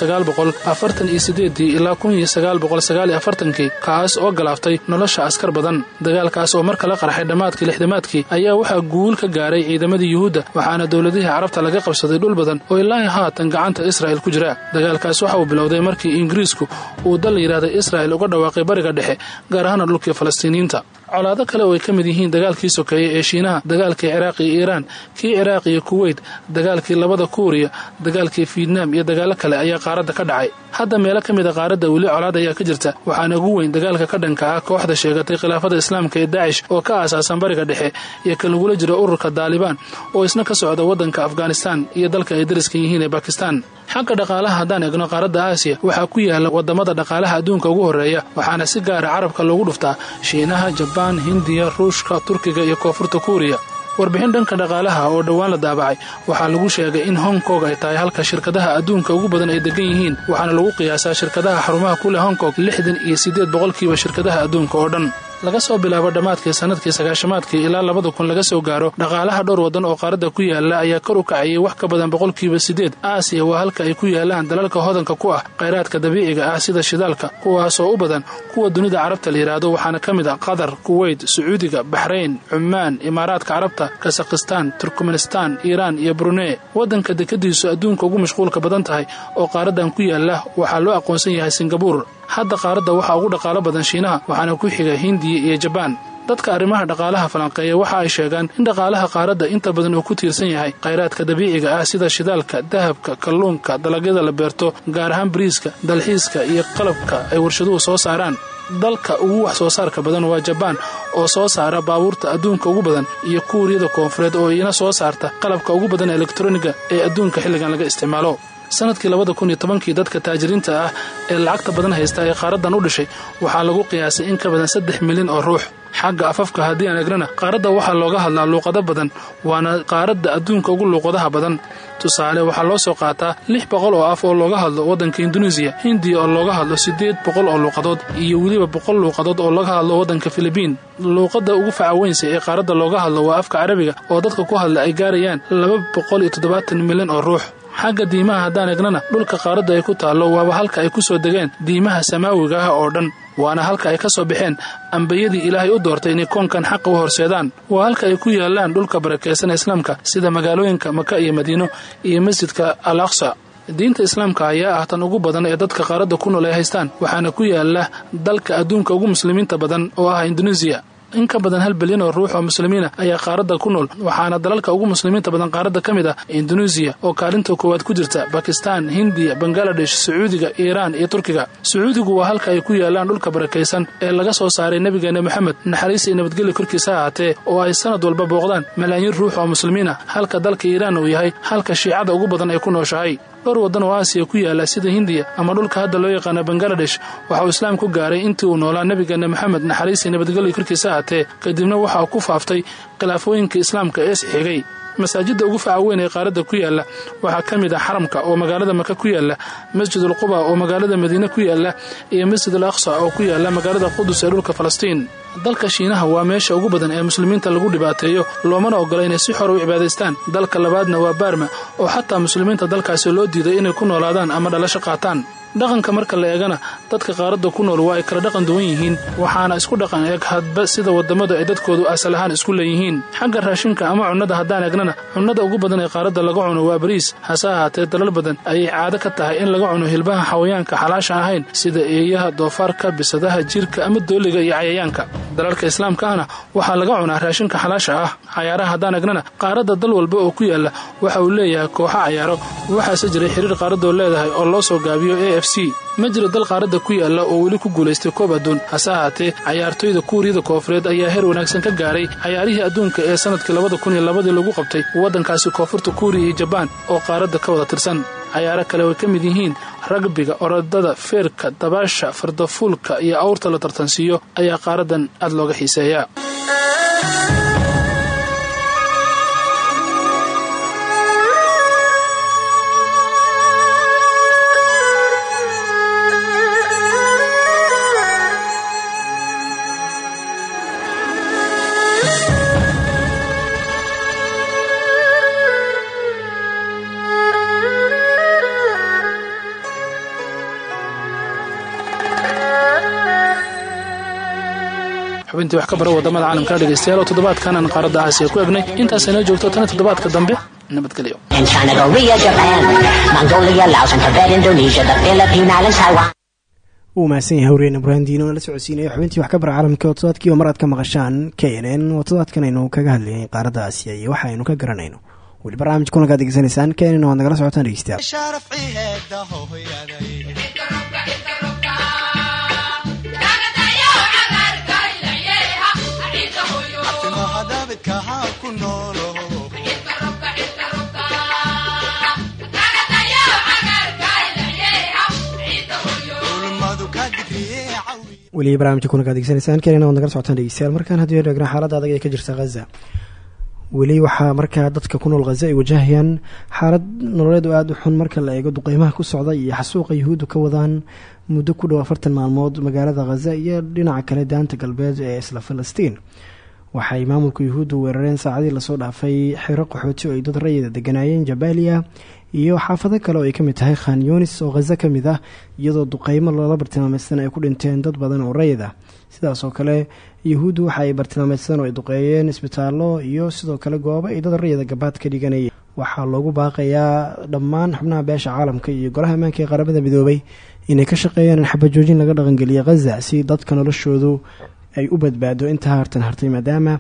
ilaa kii kaas oo galaaftay nolosha askar badan. Dagaalkaas oo mar kala qarxay dhammaadkii lixdamaadkii ayaa waxaa guul ka gaaray ciidamadii yuhuudda waxaana dowladihii carabta laga qabsaday dhul badan oo ilaahi haatan gacanta israa'il ku jira. Dagaalkaas waxa uu bilowday markii ingiriisku uu dal yidhaahday israa'il uga dhawaaqay bariga dhexe gaar ahaana dhulkii falastiiniyiinta colaado kale oo ay ka mid yihiin dagaalkii sokeeye ee shiinaha dagaalkii ciraaq iyo iiraan kii ciraaq iyo kuweyt dagaalkii labada kuuriya dagaalkii fietnaam iyo dagaallo kale ayaa qaaradda ka dhacay. Hadda meelo ka mid a qaaradda weli colaad ayaa ka jirta. Waxaana ugu weyn dagaalka ka dhanka ah kooxda sheegatay khilaafada islaamka ee daacish oo ka aasaasan bariga dhexe iyo ka lagula jiro ururka daalibaan oo isna ka socda waddanka afghanistaan iyo dalka ay dariska yihiin ee bakistaan xagga dhaqaalaha haddaan eegno qaaradda aasiya waxaa ku yaalla waddamada dhaqaalaha adduunka ugu horreeya waxaana si gaara carabka loogu dhuftaa shiinaha jabaan hindiya ruushka turkiga iyo koonfurta kuuriya. Warbixin dhanka dhaqaalaha oo dhowaan la daabacay waxaa lagu sheegay in hong kong ay tahay halka shirkadaha adduunka ugu badan ay degan yihiin waxaana lagu qiyaasaa shirkadaha xarumaha ku leh hong kong lixdan iyo siddeed boqolkiiba shirkadaha adduunka oo dhan laga soo bilaabo dhammaadkii sannadkii sagaashamaadkii ilaa labada kun laga soo gaaro dhaqaalaha dhowr waddan oo qaaradda ku yaalla ayaa kor u kacayay wax ka badan boqolkiiba siddeed. Aasiya waa halka ay ku yaalaan dalalka hodanka ku ah khayraadka dabiiciga ah sida shidaalka kuwaasoo u badan kuwa dunida carabta la yidhaahdo waxaana ka mid ah qatar kuweyt sacuudiga baxrayn cumaan imaaraadka carabta kasakhistaan turkmenistaan iiraan iyo brunei. Waddanka dekadiisu adduunka ugu mashquulka badan tahay oo qaaraddan ku yaalla waxaa loo aqoonsan yahay singabuur hadda qaaradda waxaa ugu dhaqaalo badan shiinaha waxaana ku xiga hindiya iyo jabaan dadka arrimaha dhaqaalaha falanqeeya waxa ay sheegaan in dhaqaalaha qaaradda inta badan uu ku tiirsan yahay khayraadka dabiiciga ah sida shidaalka dahabka kalluunka dalagyada la beerto gaar ahaan bariiska dalxiiska iyo qalabka ay warshaduhu soo saaraan. Dalka ugu wax soo saarka badan waa jabaan oo soo saara baabuurta adduunka ugu badan iyo kuuriyada koonfureed oo iyana soo saarta qalabka ugu badan elektroniga ee adduunka xilligan laga isticmaalo sannadkii labada kun iyo tobankii dadka taajiriinta ah ee lacagta badan haysta ee qaaraddan u dhashay waxaa lagu qiyaasay in ka badan saddex milyan oo ruux. Xagga afafka haddii aan egnana qaaradda waxaa looga hadlaa luuqado badan waana qaaradda adduunka ugu luuqadaha badan. Tusaale waxaa loo soo qaataa lix boqol oo af oo looga hadlo waddanka induneisiya hindiya oo looga hadlo siddeed boqol oo luuqadood iyo weliba boqol luuqadood oo laga hadlo waddanka filibiin luuqadda ugu facaweynsa ee qaaradda looga hadlo waa afka carabiga oo dadka ku hadla ay gaarayaan laba boqol iyo toddobaatan milyan oo ruux xagga diimaha haddaan egnana dhulka qaaradda ay ku taallo waaba halka ay ku soo degeen diimaha samaawiga ah oo dhan waana halka ay ka soo baxeen ambiyadii ilaahay u doortay inay koonkan xaqa u horseedaan. Waa halka ay ku yaalaan dhulka barakaysan islaamka sida magaalooyinka maka iyo madiino iyo masjidka al aqsa diinta islaamka ayaa ah tan ugu badan ee dadka qaaradda ku nool ay haystaan waxaana ku yaalla dalka adduunka ugu muslimiinta badan oo ah induneisiya in ka badan hal bilyan oo ruux oo muslimiina ayaa qaaradda ku nool waxaana dalalka ugu muslimiinta badan qaaradda ka mid ah induneisiya oo kaalinta koowaad ku jirta bakistaan hindiya bangaladesh sacuudiga iiraan iyo turkiga. Sacuudigu waa halka ay ku yaalaan dhulka barakaysan ee laga soo saaray nebigeena moxamed naxariis iyo nabadgelya korkiisa ahaatee oo ay sanad walba booqdaan. Malaayiin ruux oo muslimiin ah halka dalka iiraan uu yahay halka shiicada ugu badan ay ku nooshahay dhowr waddan oo aasiya ku yaalla sida hindiya ama dhulka hadda loo yaqaana bangaladesh waxa uu islaam ku gaaray intii uu noolaa nebigeena maxamed naxariisii nabadgelyo korkiisa ahatee kadibna waxa uu ku faaftay khilaafooyinka islaamka ee isxigay masaajidda ugu faca ee qaaradda ku yaalla waxaa ka mid ah xaramka oo magaalada maka ku yaalla masjidul quba oo magaalada madiine ku yaalla iyo masjid al aqsa oo ku yaalla magaalada qudus ee dhulka falastiin. Dalka shiinaha waa meesha ugu badan ee muslimiinta lagu dhibaateeyo loomana ogola inay si xor u cibaadaystaan. Dalka labaadna waa baarma oo xataa muslimiinta dalkaasi loo diiday inay ku noolaadaan ama dhalasho qaataan dhaqanka marka la eegana dadka qaaradda ku nool waa ay kala dhaqan duwan yihiin waxaana isku dhaqan eeg hadba sida wadamadu ay dadkoodu asal ahaan isku leeyihiin. Xagga raashinka ama cunnada haddaan eegnana cunnada ugu badan ee qaaradda laga cuno waa bariis hase ahaatee dalal badan ayay caado ka tahay in laga cuno hilbaha xawayaanka xalaasha ahayn sida eeyaha doofaarka bisadaha jirka ama dooliga iyo cayayaanka. Dalalka islaamka ahna waxaa laga cunaa raashinka xalaasha ah. Cayaaraha haddaan egnana qaaradda dal walba oo ku yaalla waxa uu leeyahay kooxo cayaaro. Waxaase jiray xiriir qaaradoo leedahay oo loo soo gaabiyo a f ma jiro dal qaaradda ku yaalla oo weli ku guulaystay koob adduun hase ahaatee cayaartoyda kuuriyada koofureed ayaa heer wanaagsan ka gaaray cayaarihii adduunka ee sannadkii labada kun iyo labadii lagu qabtay waddankaasi koonfurta kuuriya iyo jabaan oo qaaradda ka wada tirsan. Cayaaro kale way ka mid yihiin ragbiga orodada feerka dabaasha fardafuulka iyo awrta la tartansiiyo ayaa qaaraddan aad looga xiiseeyaa xubintii wax ka bara waddamada caalamka dhegeystayaal oo toddobaadkan aan qaaradda aasiya ku egnay intaasayna joogto tana toddobaadka dambe nabadgelyo mahadsan yahay hawreen ibraahim la socodsiinaya xubintii wax ka bara caalamka oo todobaadkii oo mar ka maqashaan k n n aynu kaga hadlaynay qaaradda aasiya iyo waxa aynu ka garanayno. Weli barnaamij kulankaad degeysanaysaan k n n waad nagala socotaan dhegeystayaal weli barnaamijka kulankaad degeysanaysaan k n n waad nagala socotaan dhegeystayaal. Markaan haddii aynu eegna xaaladda adag ee ka jirta ghaza. Weli waxaa markaa dadka ku nool khaza ay wajahayaan xaalad nololeed oo aada u xun marka la eego duqeymaha ku socda iyo xasuuqa yuhuuddu ka wadaan muddo ku dhow afartan maalmood magaalada khaza iyo dhinaca kale daanta galbeed ee isla falastiin waxay maamulka yuhuuddu weerareen saacadii la soo dhaafay xero qaxooti oo ay dad rayida deganaayeen jabaaliya iyo xaafado kale oo ay ka mid tahay khan yunis oo khaza ka mid ah iyadoo duqeymo loola bartilmaameydsan ay ku dhinteen dad badan oo rayid ah sidaas oo kale yuhuuddu waxa ay bartilmaameydsan oo ay duqeeyeen isbitaallo iyo sidoo kale goobo ay dad rayida gabaad ka dhiganayeen waxaa loogu baaqayaa dhammaan xubnaha beesha caalamka iyo golaha ammaanka ee qaramada midoobay inay ka shaqeeyaan in xabajoojin laga dhaqangeliya khaza si dadka noloshoodu ay u badbaado intaa hartan hartay maadaama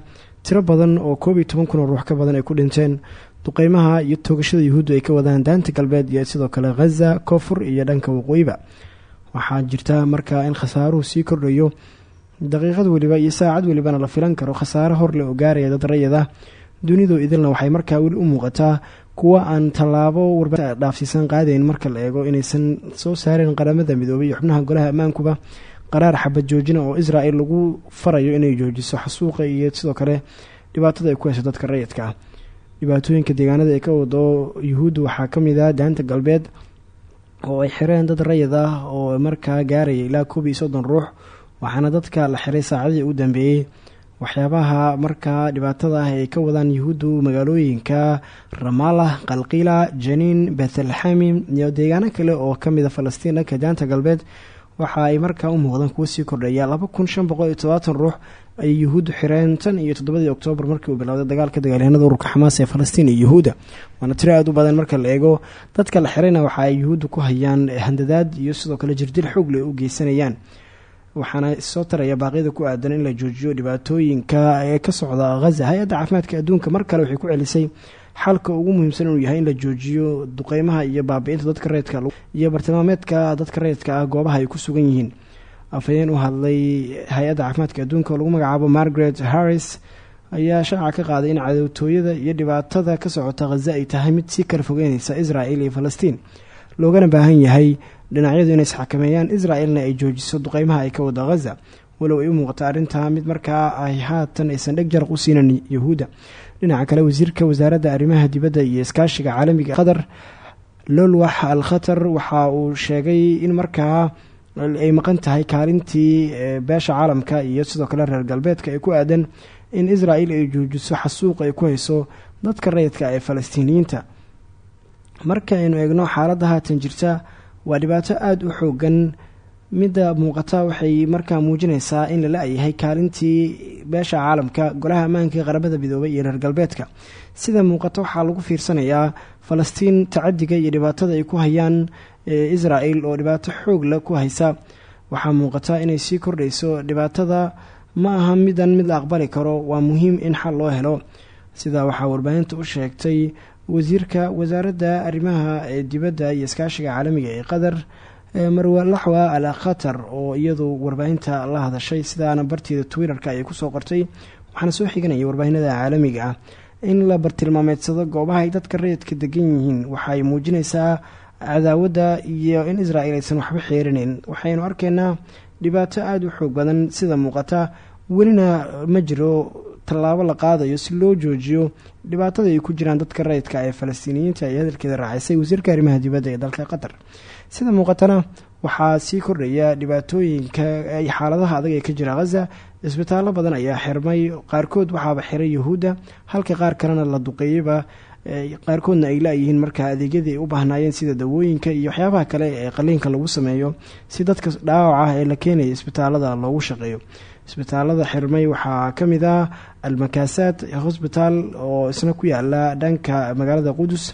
tiro badan oo koob iyo toban kun ruux ka badan ay ku dhinteen duqeymaha iyo toogashada yuhuuddu ay ka wadaan daanta galbeed iyo sidoo kale khaza koonfur iyo dhanka waqooyiba waxaa jirta markaa in khasaaruhu sii kordhayo daqiiqad weliba iyo saacad welibana la filan karo khasaare horle oo gaaraya dad rayid ah dunidu idilna waxay markaa weli u muuqataa kuwa aan tallaabo warba dhaafsiisan qaadayn marka la eego inaysan soo saareen qaramada midoobay iyo xubnaha golaha ammaankuba qaraar xabad joojina oo israel lagu farayo inay joojiso xasuuqa iyo sidoo kale dhibaatada ay ku heyso dadka rayidka ah. Dhibaatooyinka deegaanada ee ka wado yuhuudda waxaa ka mid ah daanta galbeed oo ay xireen dad rayid ah oo markaa gaaraya ilaa koob iyo soddon ruux waxaana dadka la xiray saacadii u dambeeyey waxyaabaha markaa dhibaatada ah ay ka wadaan yuhuuddu magaalooyinka ramalah qalqiila janiin bethelhamim iyo deegaano kale oo kamida falastiin dhanka daanta galbeed waxa ay markaa u muuqdaan kuwa sii kordhaya. Laba kun shan boqol iyo todobaatan ruux ayay yuhuuddu xireen tan iyo toddobadii oktoobar markii uu bilowday dagaalka dagaalyahanada ururka xamaas ee falastiin iyo yuhuudda. Waana tiro aada u badan marka la eego dadka la xirayna waxa ay yuhuuddu ku hayaan handadaad iyo sidoo kale jirdil xoogle u geysanayaan. Waxaana soo taraya baaqyada ku aadan in la joojiyo dhibaatooyinka ee ka socda khaza hay'adda caafimaadka adduunka mar kale waxay ku celisay xalka ugu muhiimsan inuu yahay in la joojiyo duqeymaha iyo baabi'inta dadka rayidka iyo bartilmaameedka dadka rayidka ah goobaha ay ku sugan yihiin. Afhayeen u hadlay hay'adda caafimaadka adduunka oo lagu magacaabo margaret harris ayaa shaaca ka qaaday in cadowtooyada iyo dhibaatada ka socota khaza ay tahay mid sii kala fogeyneysa israel iyo falastiin. Loogana baahan yahay dhinacyadu inay isxakameeyaan israel-na ay joojiso duqeymaha ay ka wada ghaza walow ay u muuqato arrintaa mid markaa ay haatan aysan dheg jaraq u siinan yahuudda dhinaca kale wasiirka wasaaradda arrimaha dibadda iyo iskaashiga caalamiga qatar lolwax al khatar waxa uu sheegay in markaa ay maqan tahay kaalintii beesha caalamka iyo sidoo kale reer galbeedka ee ku aadan in israel ay joojiso xasuuq ay ku hayso dadka rayidka ee falastiiniyiinta. Marka aynu eegno xaaladda haatan jirta waa dhibaato aada u xoogan midda muuqata waxay markaa muujinaysaa in lala yahay kaalintii beesha caalamka golaha ammaanka ee qaramada midoobay iyo reer galbeedka. Sida muuqata waxaa lagu fiirsanayaa falastiin tacadiga iyo dhibaatada ay ku hayaan israel oo dhibaato xoog leh ku haysa. Waxaa muuqata inay sii kordhayso dhibaatada ma aha midan mid la aqbali karo waa muhiim in xal loo helo. Sida waxaa warbaahinta u sheegtay wasiirka wasaaradda arrimaha dibadda iyo iskaashiga caalamiga ee qatar marwe laxwa al khatar oo iyadu warbaahinta la hadashay sidaana barteeda twitter-ka ayay ku soo qortay. Waxaana soo xiganaya warbaahinada caalamiga ah. In la bartilmaameedsado goobaha dadka rayidka degan yihiin waxaay muujinaysaa cadaawadda iyo in israel aysan waxba xeerinayn waxaynu arkaynaa dhibaato aada u xoog badan sida muuqata. Welina ma jiro tallaabo la qaadayo si loo joojiyo dhibaatada ay ku jiraan dadka rayidka ee falastiiniyiinta ee hadalkeeda raacisay wasiirka arrimaha dibadda ee dalka qatar sida muuqatana waxaa sii kordhaya dhibaatooyinka xaaladaha adag ee ka jira khaza isbitaallo badan ayaa xirmay. Qaarkood waxaaba xiray yahuudda halka qaar kalena la duqeeyeyba qaarkoodna ay la-yihiin markaa adeegyadii ay u baahnaayeen sida dawooyinka iyo waxyaabaha kale ee qaliinka lagu sameeyo si dadka dhaawac ah ee la keenaya isbitaalada loogu shaqeeyo. Isbitaalada xirmay waxaa ka mid ah almakaasaad hosbitaal oo isna ku yaalla dhanka magaalada qudus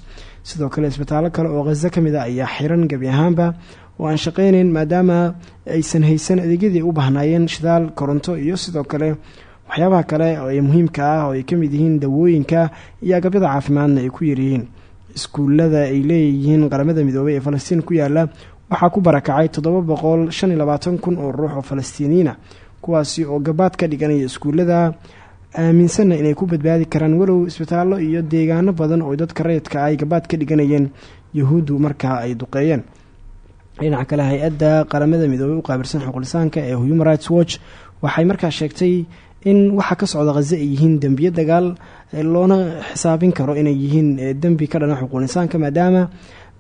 sidoo kale isbitaallo kale oo khaza ka mid a ayaa xiran gebi ahaanba. Oo aan shaqaynayn maadaama aysan haysan adeegyadii u bahnaayeen shidaal koronto iyo sidoo kale waxyaabaha kale ee muhiimka ah oo ay ka mid yihiin dawooyinka iyo agabyada caafimaadna ay ku yaryihiin. Iskuullada ay leeyihiin qaramada midoobay ee falastiin ku yaalla waxaa ku barakacay toddoba boqol shan iyo labaatan kun oo ruux oo falastiiniyiina kuwaasi oo gabaad ka dhiganaya iskuullada aaminsanna inay ku badbaadi karaan walow isbitaallo iyo deegaano badan oo dadka rayidka ay gabaad ka dhiganayeen yahuuddu markaa ay duqeeyeen. Dhinaca kale hay'adda qaramada midoobey u qaabilsan xuqulisaanka ee human rights watch waxay markaa sheegtay in waxa ka socda khaze ay yihiin dembiyo dagaal loona xisaabin karo inay yihiin dembi ka dhana xuquulisaanka maadaama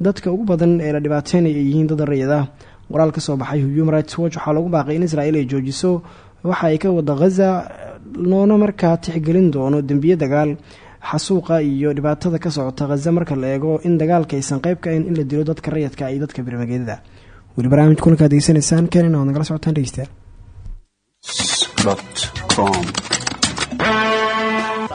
dadka ugu badan ee la dhibaateynaya ay yihiin dad rayid ah qoraal ka soo baxay human rights watch waxaa lagu baaqay in israel ay joojiso waxa ay ka wada khaza loona markaa tixgelin doono dembiyo dagaal xasuuqa iyo dhibaatada ka socota khaza marka la eego in dagaalka aysan qayb ka ahayn in la dilo dadka rayidka iyo dadka birmageedada weli barnaamij kulankaad degeysanaysaan keenina waad nagala socotaan dhegeystayaal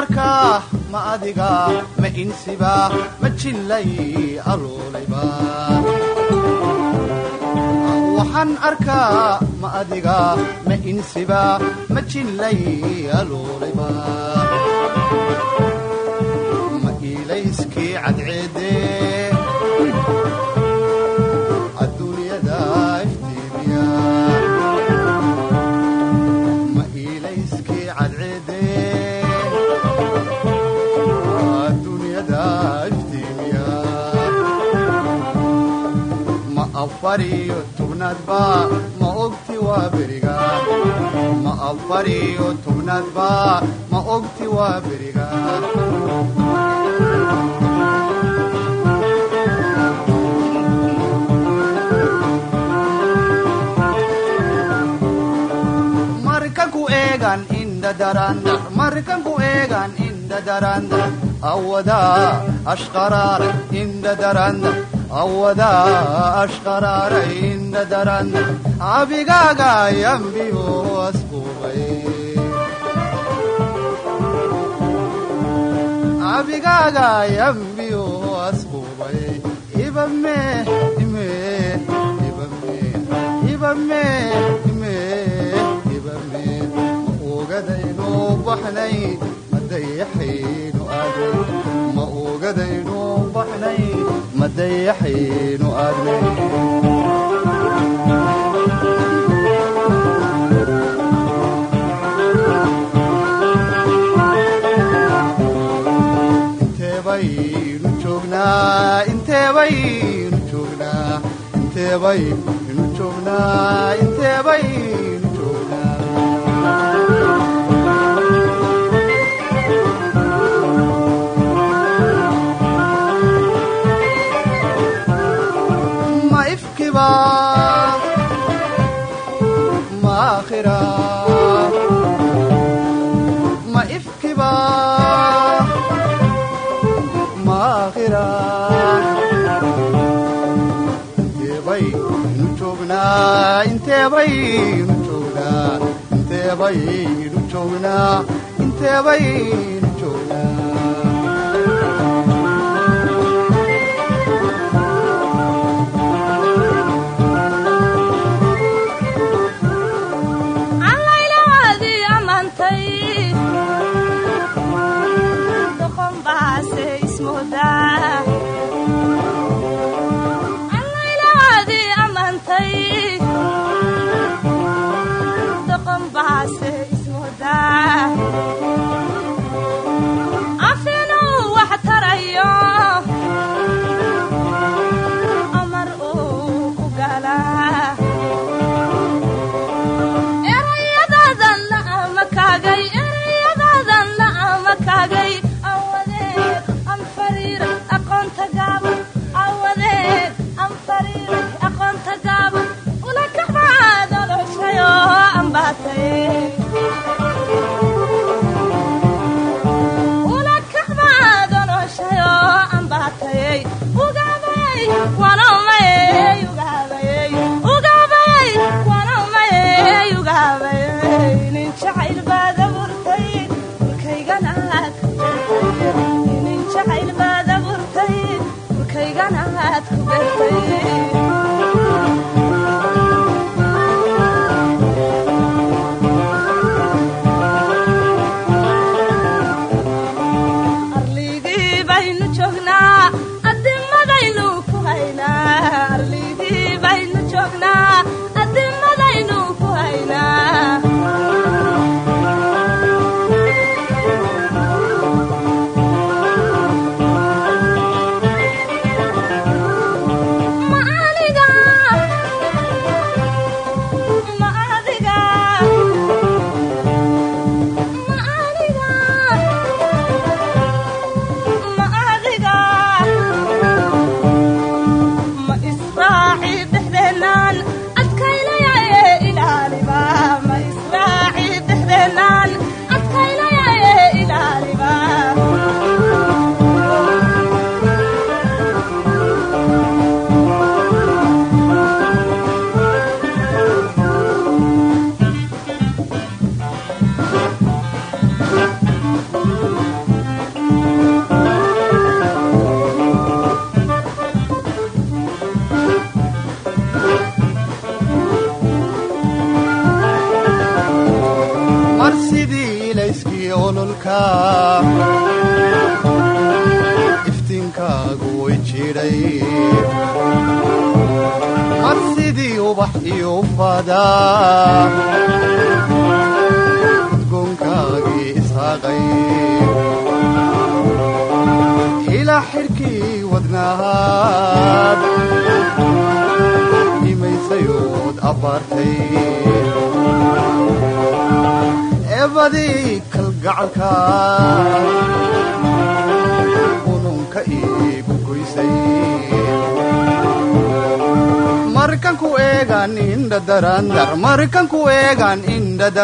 arkaa ma adiga ma insiba ma jillay alooleyba waxaan arkaa ma adiga ma insiba ma jillay alooleyba ma iilayskii cadceedee afariyo tobnaadba ma ogti waa beriga ma afariyo tobnaadba ma ogti waa beriga markan ku eegan inda daranda. Ku eegan inda daranda awada ashqaraaraynna daran cabigagaayambiyo asqubay ibame ogada baxnay madayaxaynu argadaynu baxnay madayaxaynu aadnay inteebaynu joognaa inteebaynu joognaa inteebaynu joognaa inteebay inteebaynu joognaa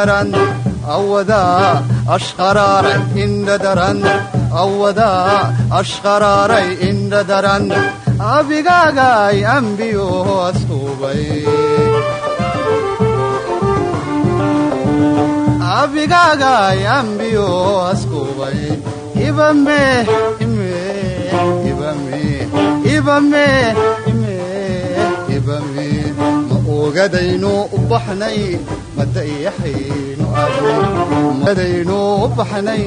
daran awada ashqaraaray inda daran awada ashqaraaray inda daran abigaagay ambiyo asubay abigaagay ambiyo askubay ibame ime ibame ibame ime ibame ogadaynu u baxnay ma dayaxaynu aadnay madaynu u baxnay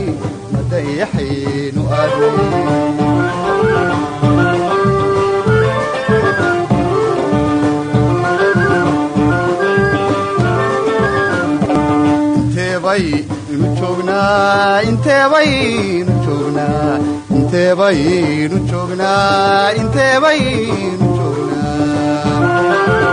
ma dayaxaynu aadnay inteebaynu joognaa inteebaynu joognaa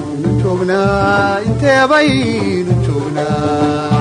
joognaa inteebaynu joognaa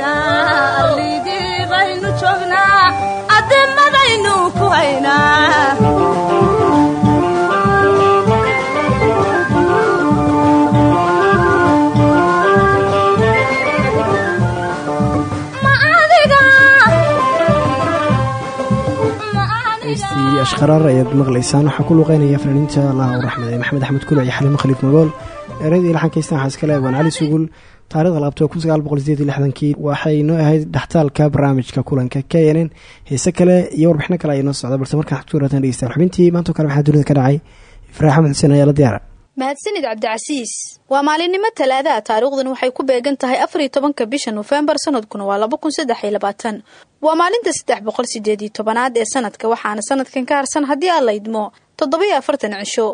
arligii ayaad maqlaysaan waxaa ku luuqeynaya fanaaniinta allaha u maxamed axmed kuluc iyo xaliimo khaliif magool eradii laxankaystan waxaa iskale waan cali sugul taarikhda laabto kun sagaal boqol sideed iyo lixdankii. Waxay noo ahayd dhextaalka barnaamijka kulanka k n heese kale iyo warbixino kale ayaa noo socda balse markaan xogtu raatan xubintii maantao kale waxaa dunida ka dhacay ifraax axmed xuseen ayaa la diyaara mahadsanid cabdicasiis waa maalinimo talaadaha taariikhdan waxay ku beegan tahay afar iyo tobanka bisha nofembar sanadkuna waa laba kun saddex iyo labaatan. Waa maalinta saddex boqol sideed iyo tobanaad ee sanadka waxaana sanadkan ka harsan haddii aan la idmo toddoba-iyo afartan cisho.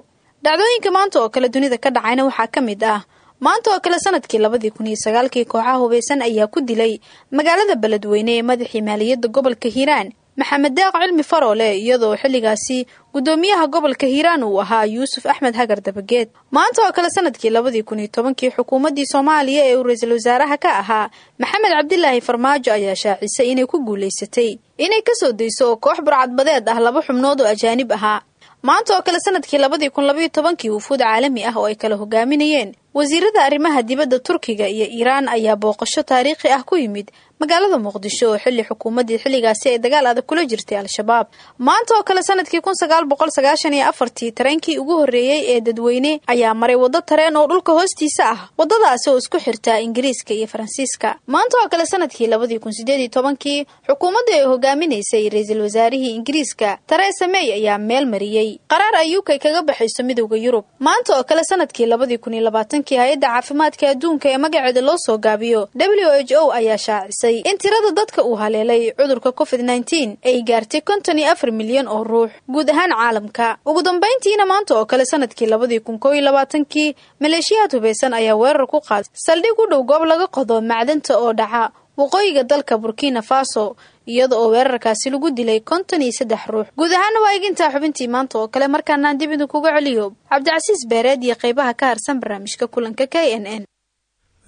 Dhacdooyinka maanta oo kale dunida ka dhacayna waxaa ka mid ah maanta oo kale sannadkii labadii kun iyo sagaalkii kooxaha hubeysan ayaa ku dilay magaalada beledweyne ee madaxii maaliyadda gobolka hiiraan maxamed deeq cilmi faroole iyadoo xilligaasi guddoomiyaha gobolka hiiraan uu ahaa yuusuf axmed hagar dabageed. Maanta oo kale sannadkii labadii kun iyo tobankii xukuumaddii soomaaliya ee uu ra'iisul wasaaraha ka ahaa maxamed cabdilaahi farmaajo ayaa shaacisay inay ku guulaysatay. Inay ka soo dayso oo koox burcadbadeed ah laba xubnood oo ajaanib ahaa. Maanta oo kale sannadkii labadii kun labaiyo tobankii wufuud caalami ah oo ay kala hogaaminayeen wasiirada arrimaha dibadda turkiga iyo iiraan ayaa booqasho taariikhi ah ku yimid magaalada muqdisho oo xilli xukuumaddii xilligaasi ay dagaal adag kula jirtay al-shabaab. Maanta oo kale sannadkii kun sagaal boqol sagaashan iyo afartii tareenkii ugu horreeyey ee dadweyne ayaa maray waddo tareen oo dhulka hoostiisa ah waddadaasi oo isku xirta ingiriiska iyo faransiiska. Maanta oo kale sannadkii labadii kun sideed iyo tobankii xukuumadda ay hogaaminaysay ra'iisul wasaarihii ingiriiska. Teresa may ayaa meel mariyey qaraar ay uk kaga baxayso midowda yurub. Maanta oo kale sannadkii labadii kun iyo labaatankii hay'adda caafimaadka adduunka ee magaceeda loo soo gaabiyo w h o ayaa shaacisay in tirada dadka uu haleelay cudurka covid nneteen ay gaartay konton iyo afar milyan oo ruux guud ahaan caalamka. Ugu dambayntiina maanta oo kale sannadkii labadii kun koo iyo labaatankii maleeshiyaad hubeysan ayaa weerar ku qaaday saldhig u dhow goob laga qodo macdanta oo dhaca waqooyiga dalka burkina faso iyada oo weerarkaasi lagu dilay konton iyo saddex ruux. Guud ahaana waa egintaa xubintii maanta oo kale markaanaan dib idinkuga celiyo. Cabdicasiis beereed iyo qeybaha ka harsan barnaamijka kulanka k n n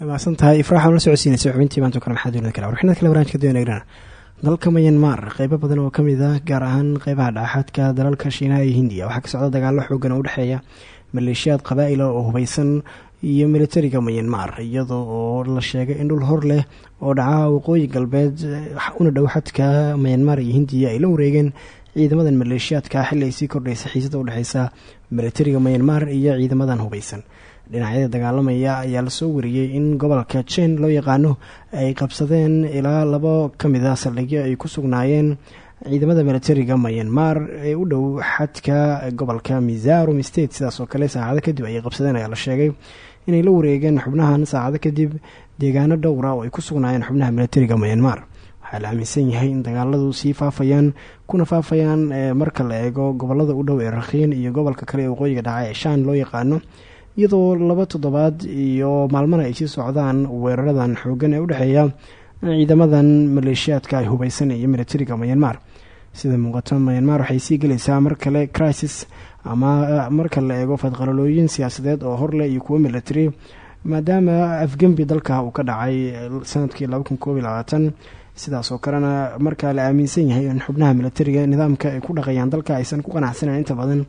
maasan tahay ifraaxa la socodsiinaysa xubintii maanta kale maxaa doonida kale warxinad kale barnamijka doonagna dalka mayanmar qeybo badan oo ka mid ah gaar ahaan qeybaha dhaaxaadka dalalka shiinaha iyo hindiya waxaa ka socda dagaalo xoogan oo udhexeeya maleeshiyaad qabaa'ila oo hubeysan iyo militariga mayanmar iyadoo oo la sheegay in dhul hor leh oo dhaca waqooyi galbeed una dhow xadka mayanmar iyo hindiya ay la wareegeen ciidamadan maleeshiyaadka xili ay sii kordhaysa xiisada udhexeysa militariga mayanmar iyo ciidamadan hubeysan dhinacyada dagaalamaya ayaa la soo wariyey in gobolka jen loo yaqaano ay qabsadeen ilaa labo ka mid ah saldhigyo ay ku sugnaayeen ciidamada militariga mayanmar ee u dhow xadka gobolka mizoram state. Sidaas oo kale saacado kadib ayay qabsadeen ayaa la sheegay inay la wareegeen xubnahan. Saacado kadib deegaano dhowra oo ay ku sugnaayeen xubnaha militariga mayanmar waxaa la aaminsan yahay in dagaaladu sii faafayaan kuna faafayaan marka la eego gobollada u dhow ee rakhiin iyo gobolka kale ee waqooyiga dhaca ee shaan loo yaqaano iyadoo laba toddobaad iyo maalmana ay sii socdaan weeraradan xoogan ee udhexeeya ciidamadan maleeshiyaadka ay hubeysan iyo militariga mayanmar sida muuqato mayanmar waxay sii gelaysaa mar kale crisis ama marka la eego fadqalalooyin siyaasadeed oo horleh iyo kuwo military maadaama afgembi dalka uu ka dhacay sannadkii laba kun koob iyo labaatan. Sidaas oo kalena markaa la aaminsan yahay in xubnaha militariga nidaamka ay ku dhaqayaan dalka aysan ku qanacsanayn inta badan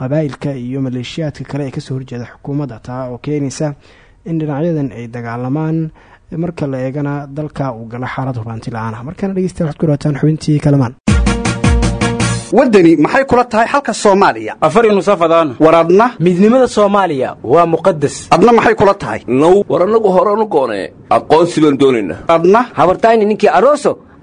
qabaa'ilka iyo maleeshiyaadka kale ee ka soo horjeeda xukuumadda taa oo keenaysa in dhinacyadan ay dagaalamaan marka la eegana dalka uu galo xaalad hubaanti la'aan ah markaana dhegeystayaal waxad ku dhawaataan xubintii kalamaan. Waddani maxay kula tahay xalka soomaaliya? Afar nusafadaan war adna? Midnimada soomaaliya waa muqadas adna maxay kula tahay? Now war annagu horanu goonee aqoonsi baan doonaynaa. Adna? Habartayni ninkii aroso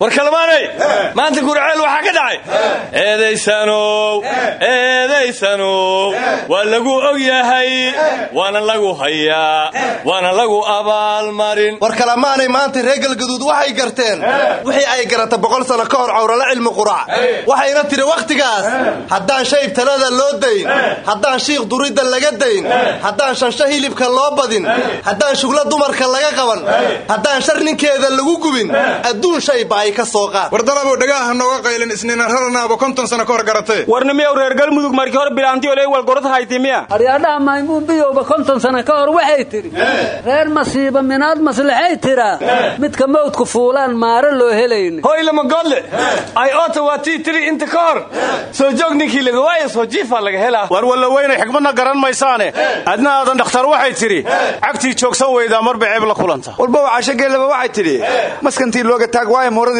war kalamaanay maanta gurceel waxaa ka dhacay. Eedaysanow eedaysanow waa lagu og yahay. Waana lagu hayaa waana lagu abaalmarin war kalamaanay maanta reer galgaduud waxay garteen. Wixii ay garata boqol sano ka hor cawrala cilmi quraac. Waxayna tidhi wakhtigaas haddaan shayb talada loo dayn. Haddaan shiikh duridda laga dayn. Haddaan shansho hilibka loo badin. Haddaan shugla dumarka laga qaban. Haddaan shar ninkeeda lagu gubin. Adduun shay baa war dalabow dhagaaha nooga qaylin isniina raranaaba konton sano ka hor garatee warnimiyow reer galmudug markii hore bilaantioley walgorod haytimiya aryaadhaha maymuun biyowba konton sano ka hor waxay tidhi reer masiiba minaad maslaxay tiraa midka mawdku fuulaan maare loo helayni hoylamagodle ay oota waa tii tiri inta ka hor. Soo joog ninkii laga waaya soo jiifaa laga helaa. War walla weynay xigmadna garan maysaane. Adna aadan dhakhtar waxay tidhi cagtii joogsan weydaa marba ceeb la kulanta walba cashagellaba waxay tidhi maskantii looga taag waaya mooradiisa ka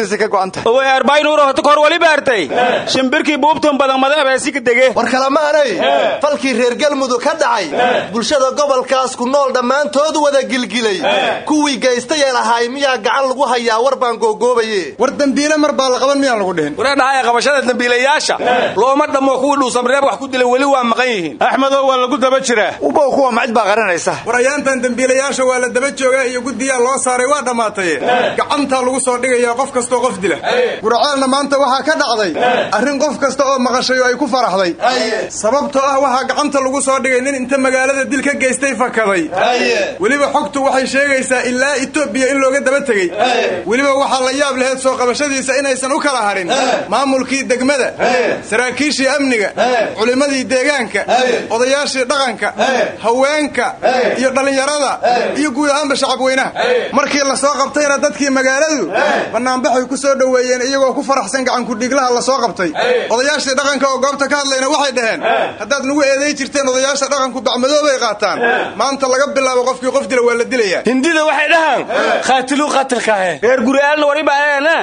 hor wali baartay. Shimbirkii buubtan badan madabeesi ka dege war kalamaanay falkii reer galmudug ka dhacay. Bulshada gobolkaas ku nool dhammaantood wada gilgilay. Kuwii gaystayee lahaay miyaa gacan lagu hayaa war baan googoobaye war dembiile mar baa la qaban miyaan lagu dhihin. Wareedhahaya qabashada dembiilayaasha looma dhammo kuwii dhuusamreeb wax ku dilay weli waa maqan yihiin. Axmedow waa lagu daba jiraa ubow kuwa macid baa qaranaysa. War ayaantan dembiilayaasha waa la daba joogaa iyo guddiyaa loo saaray waa dhammaataye gacantaa lagu soo dhigayaa qof kasta kastoo qof dila. Gurceelna maanta waxaa ka dhacday arrin qof kasta oo maqashay oo ay ku faraxday. Sababtoo ah waxaa gacanta lagu soo dhigay nin inta magaalada dil ka geystay fakaday. Weliba xogtu waxay sheegaysaa ilaa etoobiya in looga daba tegey weliba waxaa la yaab laheyd soo qabashadiisa inaysan u kala harin. Maamulkii degmada. Saraakiishii amniga. Culimmadii deegaanka. Odayaashii dhaqanka. Haweenka. Iyo dhallinyarada. Iyo guud ahaanba shacab weynaha markii la soo qabtayna dadkii magaaladu bannaanbaxay ku soo dhoweeyeen iyagoo ku faraxsan gacankudhiglaha la soo qabtay. Odayaashii dhaqanka oo goobta ka hadlayna waxay dhaheen haddaad nagu eeday jirteen odayaasha dhaqanku bacmadoobay qaataan. Maanta laga bilaabo qofkii qof dila waa la dilayaa hindida waxay dhahaan khaatiluu qatilkaahe reer guriyaalna wariba eena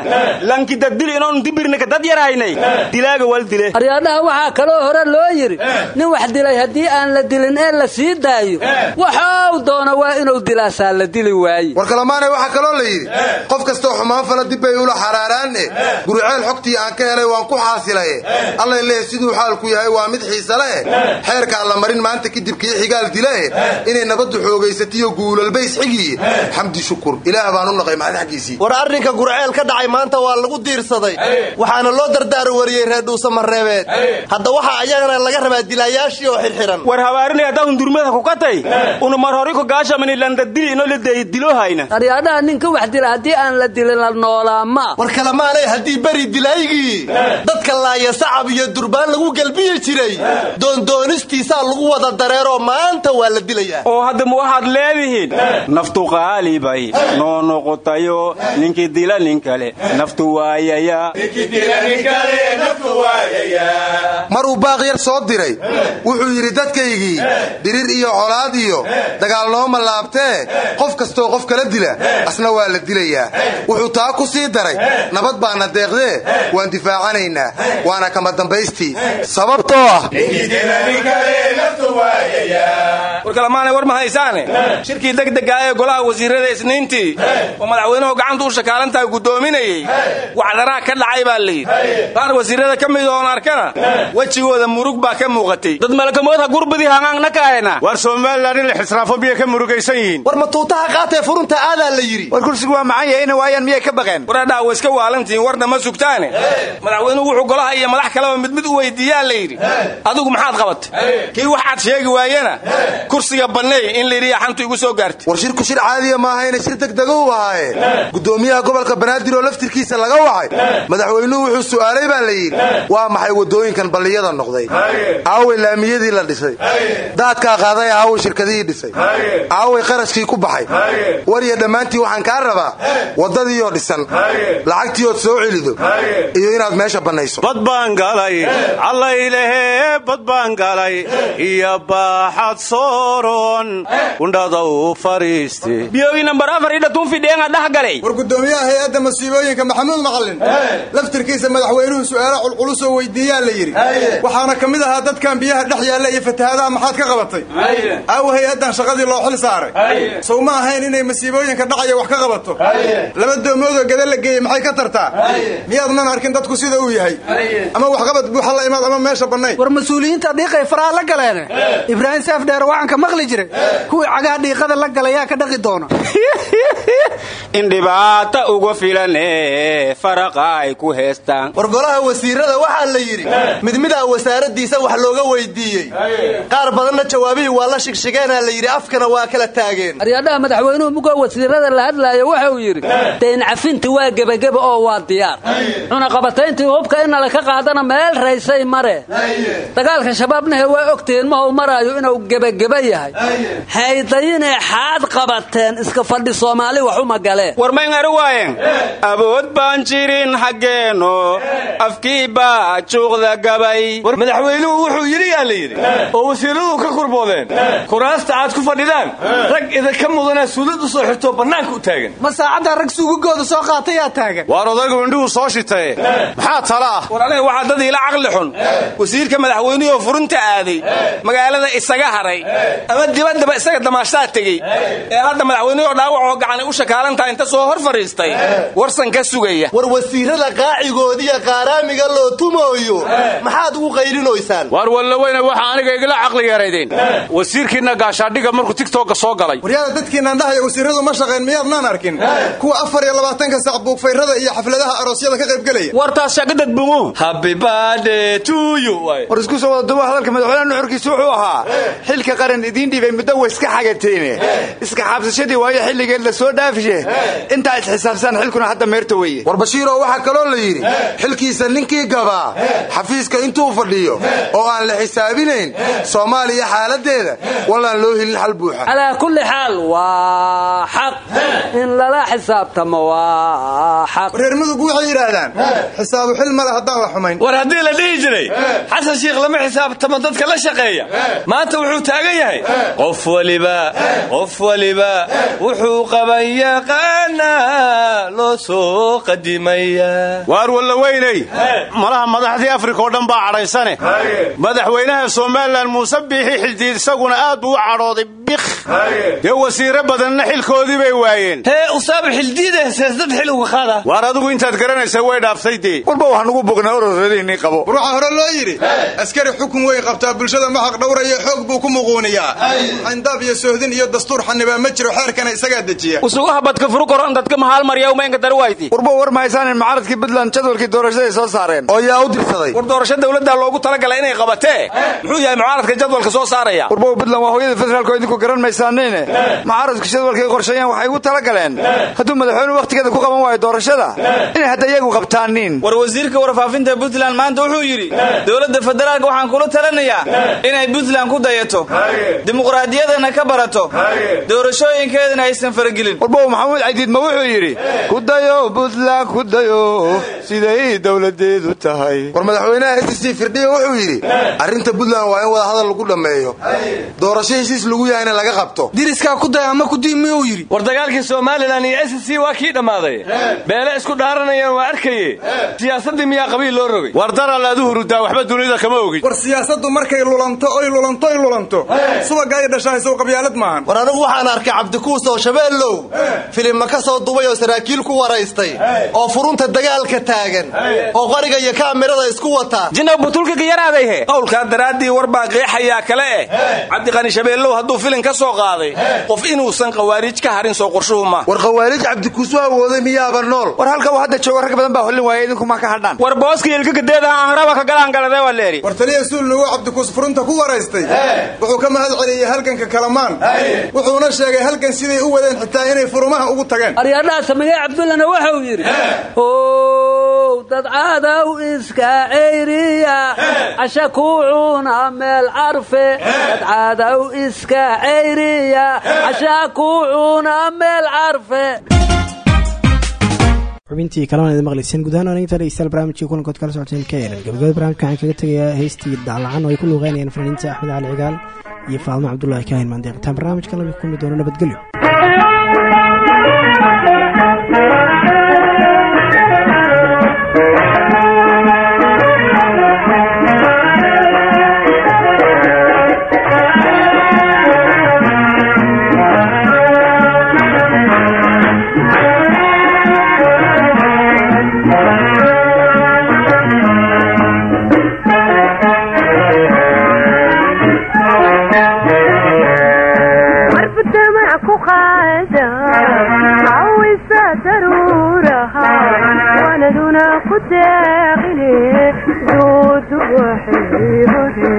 lankidadil inoon dibirnika dad yarhaynay dilaaga wal dile. Aryaadhaha waxaa kaloo hore loo yidhi nin wax dilay haddii aan la dilin ee la sii daayo waxau doona waa inuu dilaasaa la dili waaye. Warkalamaane waxaa kaloo la yidhi qof kastoo xumaan fala dib bay ula xaraaraanne guriceel xogtii aan ka helay waan ku xaasilaye. Allay leeh siduu xaalku yahay waa mid xiise leh. Xeerka alla marin maanta kadib kii xigaal dilae inay nabaddu xoogaysatiyo guulalbays xigiye xamdi shukur ilaah baan u naqay maxad xaggiisii war arrinka gurceel ka dhacay maanta waa lagu diirsaday. Waxaana loo dardaar wariyey reer dhuusamareebeed hadda waxaa ayagana laga rabaa dilaayaashii oo xirxiran war habaarinay haddaa hundurmada ku katay una mar horiko gaashamani landadili ino la deeyi dilohayna aryaadhaha ninka wax dila haddii aan la dilin la noolaa war kalemaanay haddii beri dilaygii? Dadka laaya sacab iyo durbaan lagu gelbiyi jiray. Doondoonistiisaa lagu wada dareeroo maanta waa la dilayaa. Oo hadda ma waxaad leedihiin naftu qaalibay noo noqotayo ninkii dila nin kale. Naftu waayaya. Maruu baaq yar soo diray. Wuxuu yidhi dadkaygii dirir iyo colaad iyo dagaal nooma laabtee. Qof kastoo qof kala dila asna waa la dilayaa. Wuxuu taa ku sii daray. Nabad baana deeqdee waan difaacanaynaa. Waana kama dambaystii sababtoo ah warkalamaanay war ma haysaane? Shirkii degdega ee golaha wasiirada isniintii. Oo madaxweynuhu gacanta u shakaalantaha guddoominayey. Wacdaraa ka dhacay baa layidhi qaar wasiirada ka mid oon arkana wejigooda murug baa ka muuqatay. Dad malakamoodha gurbadii hangaangna kaahayna war somalilan in la xisraafo miyay ka murugaysan yihiin. War matuutaha qaatee furunta aadaa la yidhi. War kursigu waa macan yahay ina waayaan miyay ka baqeen waradhaa wa iska waalantihiin warna ma sugtaane? Madaxweynuhu wuxuu golaha iyo madax kaleba mid mid u weydiiyaa la yidhi. Adigu maxaad qabatay? Kii waxaad sheegi waayena? Kursiga banneey in layidhi xantu igu soo gaartay. War shirku shir caadiya maahayna shir degdego u ahaaye guddoomiyaha gobolka banaadir oo laftirkiisa laga wacay. Madaxweynuhu wuxuu su'aalay baa la yidhi. Waa maxay waddooyinkan balliyada noqday? Aaway laamiyadii la dhisay. Daadkaa qaaday aaway shirkadihii dhisay. Aaway qarashkii ku baxay. Warya dhammaantii waxaan kaa rabaa. Waddadiioo dhisan lacagtiiood soo celido. Iyo inaad meesha bannayso bad baan galay. Callaylehe bad baan galay. Iyo baaxad sooron. Undhada u fariiste biyoogi nambar afar idha tunfidheenga dhex galay war guddoomiyaha hay'adda masiibooyinka maxamuud macallin laftirkiisa madaxweynuhu su'aalo culculusoo weydiiyaa la yidhi. Waxaana ka mid ahaa dadkan biyaha dhex yaalla iyo fatahaadaha maxaad ka qabatay. Aawa hay'addan shaqadii loo xil saaray. Sow ma ahayn inay masiibooyinka dhacaya wax ka qabato. Laba doomoodoo gada la geeyey maxay ka tartaa? Miyaadnan arkin dadku sida uu yahay? Ama waxqabad buuxa la imaad ama meesha bannay. War mas'uuliyiinta dhiiqay faraha la galeene. Ibraahim seef dheer waxaan ka maqli jiray. Kuwii cagaha dhiiqada la galayaa ka dhaqi doona. <laughs> In dhibaata uga filane faraqa ay ku heestaan. War golaha wasiirada waxaa la yidhi mid midaa wasaaradiisa wax looga weydiiyey. Qaar badanna jawaabihii waa la shigshigeenaa la yidhi afkana waa kala taageen. Aryaadhaha madaxweynuhu mugoo wasiirada la hadlaayo wuxuu yidhi dayn cafinti waa gebageba oo waa diyaar. Cunaqabatayntii hubka inala ka qaadana meel raysay mare. Dagaalka shabaabnahe waa ogtihiin mahuu maraayo inuu gebageba yahay. Haydayinee xaad qabateen iska fadhi soomaali waxuma galeen war mayngaru waayeen? Awood baan jirin xaggeenno afkii baa juuqda gabay. War madaxweynuhu wuxuu yidhi yaa la yidhi? Oo wasiiradu ka kurboodeen? Kuraasta aad ku fadhidaan? Rag idinka mudana suulad u soo xirtoo bannaanka u taagan. Ma saacadda rag suugagooda soo qaatayaa taagan. Waar odaygu indhuhu soo shitaye maxaa tala? Ah war aniga waxaa dad iila caqli xun. Wasiirka madaxweynuhoo furunta aaday magaalada isaga haray. Ama dibaddaba isaga damaashtaa tegey. Ee hadda madaxweynuhoo dhaawacoo gacanay u shakaalantaha inta soo hor fadhiistay warsan ka sugaya. War wasiirada qaacigoodiiyo qaaraamiga loo tumooyo. Maxaad ugu qaylinoysaan waar walla wallaweyne waxaa aniga igala caqli yaraydeen wasiirkiinna gaashaadhiga markuu tigtooga soo galay. Waryaada dadkiinaan dhahaya wasiiradu ma shaqayn miyaadnaan arkin? Kuwa afar iyo labaatanka sac buugfayrada iyo xafladaha aroosyada ka qayb gelaya. Wartaas shaqadad bungu happy birthday to you war isku soo wada duba hadalka madaxweynaha nuxurkiisu wuxuu ahaa xilka qaran idiin dhiibay muddo way iska xagateene iska xaabsashadii waayo xilligeed la soo dhaafishe. Intaa isxisaabsaan xilkuna hadda meerta weeye. War bashiiroo waxaa kaloo la yidhi xilkiisa ninkii gabaa xafiiska intuu fadhiyo oo aan la xisaabinayn soomaaliya xaaladeeda walaan loo helin xal buuxa. Calaa kulli xaal waa xaq. In lala xisaabtamo reer mudug waxay yidhaahdaan xisaabu xil male haddaan la xumayn. War haddii la dhihi jiray xasan shiikh lama xisaabtamo dadka la shaqeeya. Maanta wuxuu taagan yahay qof waliba qof waliba wuxuu qaban yaqaanaa loo soo qadimaya. Waar wallaweyney malaha madaxdii afrika oo dhan baa cadhaysane. Madaxweynaha somalilan muuse biixi xildiid isaguna aad buu u cadhooday bik dee wasiire badanna xilkoodii bay waayeen. Hee usaaba xildiide seesdad xil uga qaada. Waar adigu intaad garanaysa way dhaaftay dee? Warba waxaan ugu bognaa ororadiinii qabo. War waxaa hore loo yidhi askari xukun weyn qabtaa bulshada ma xaq dhowraya xoog buu ku muquuniyaa. Xayndaab iyo sohdin iyo dastuur xanibaa ma jiro xeerkana isagaa dejiya. Usugaha badka furu koron dadka mahaal marya umaynka darwayti warba war mahaysaan in mucaaradkii puntland jadwalkii doorashada soo saareen. Oo yaa u dirsaday. War doorasho dawladdaa loogu talagalay inay qabatee? Muxuu yahay mucaaradka jadwalka soo saaraya? Warba puntland waa hooyada federaalko idinku garan maysaanine mucaaradku jadwalkay qorsheeyaan waxay ugu talagaleen hadduu madaxweynuhu wakhtigeeda ku qaban waayo doorashada. Inay hadda iyagu qabtaaniin war wasiirka warfaafinta puntland maanta wuxuu yidhi dowladda federaalka waxaan kula talinayaa inay puntland ku dayato. Dimuqraadiyadana ka barato. Doorashooyinkeedana aysan faragelin. Warbow maxamuud caydiid ma wuxuu yidhi ku dayo puntland ku dayo. Siday dowladeedu tahay. War madaxweynaha s c firdhiya wuxuu yidhi arrinta puntland waa in wada hadal lagu dhammeeyo. Doorasho heshiis lagu yahayna laga qabto. Diriskaa ku day ama kudii miyuu yidhi. War dagaalkii somalilan iyo s c waa kii dhammaaday. Beele isku dhaaranayaan waa arkaye siyaasaddii miyaa qabiil loo rogay. War daral aad u hurudaa waxba dunida kama ogid war siyaasaddu markay lulanto oy lulanto oy lulanto. Subaga ay dhashahay sow qabyaalad maahan war anigu waxaan arkay cabdikuus oo shabeellow. Filimma ka soo dubay oo saraakiil ku waraystay. Oo furunta dagaalka taagan. Oo qoriga iyo kaamirada isku wata. Jina butulkiga yaraadayhe qowlkaa daraaddii war baa qeexayaa kale eh. Cabdiqani shabeellow hadduu filin ka soo qaaday qof inuusan khawaariij ka harin soo qorshuhu ma. War khawaariij cabdikuus u awooday miyaaba nool. War halka uu hadda joogo rag badan baa hollin waaya idinku ma ka hadhaan. War booska ilkagadeeda aanraba ka galaangalade waa leeri war taliya suulnugu cabdikuus furunta ku waraystay. Wuxuu ka mahad celiyey halganka kalamaan. Wuxuuna sheegay halgan siday u wadeen xitaa inay furumaha ugu tageen. Aryaadhaha samigay cabdullana wuxuu yidhi ow dad caadaw iska ceyriya casha kuucuna meel carfe iska xubintii idin maqlayseen guud ahaan aniginta dhegeystayaal barnaamijkii kulankood kala socoteen ka yeelan gabagabada barnamijka waxaan kaga tegayaa heystii daclacan oo ay ku luuqeynayaan fanaaniinta axmed cali cigaal iyo faadmo cabdullaahi kaahin maandeeqitaan barnaamijkan laga kulmi doono nabadgelyo iyaduna ku daaqine doodu waxayhore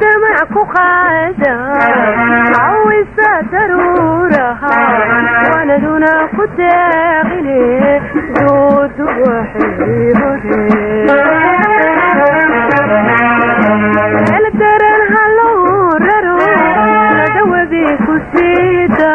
damac ku qaada cawisa daruuraha wanaduna ku daaqine doodu waxayhore daran halow raro nadawadi ku siida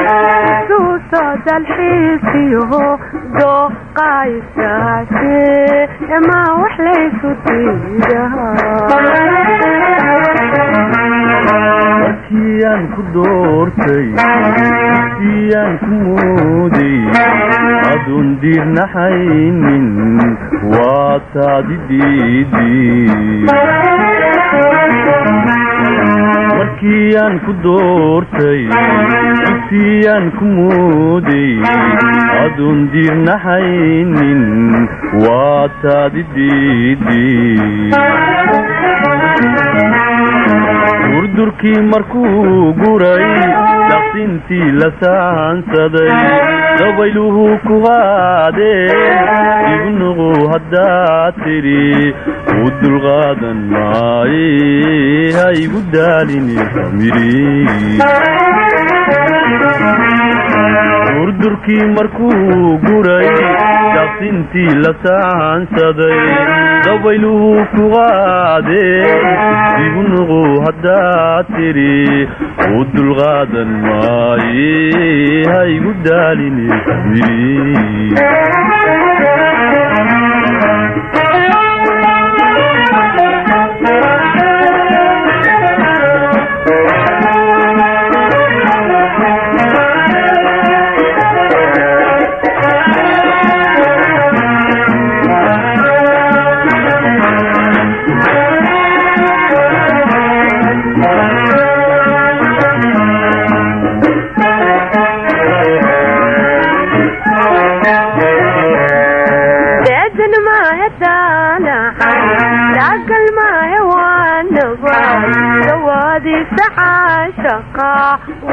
ma wax laysu diidaha markiiyaan ku doortay siiyaan ku mooday aduun diirnaxaynin waa taadi diidi markiiyaan ku doortay siiyaan ku mooday aduun diirnaxaynin waa taadi durdurkii markuu guray daqsintii la saansaday dabayluhu ku qaadeen ibnuqu haddaad tidhi u dulqaadan maaye ha igu daalini famiri durdurkii markuu guray daqsintii la saansaday dabayluhu ku qaadeen ibnuqu haddaad tidhi u dulqaadan maaye ha igu daalini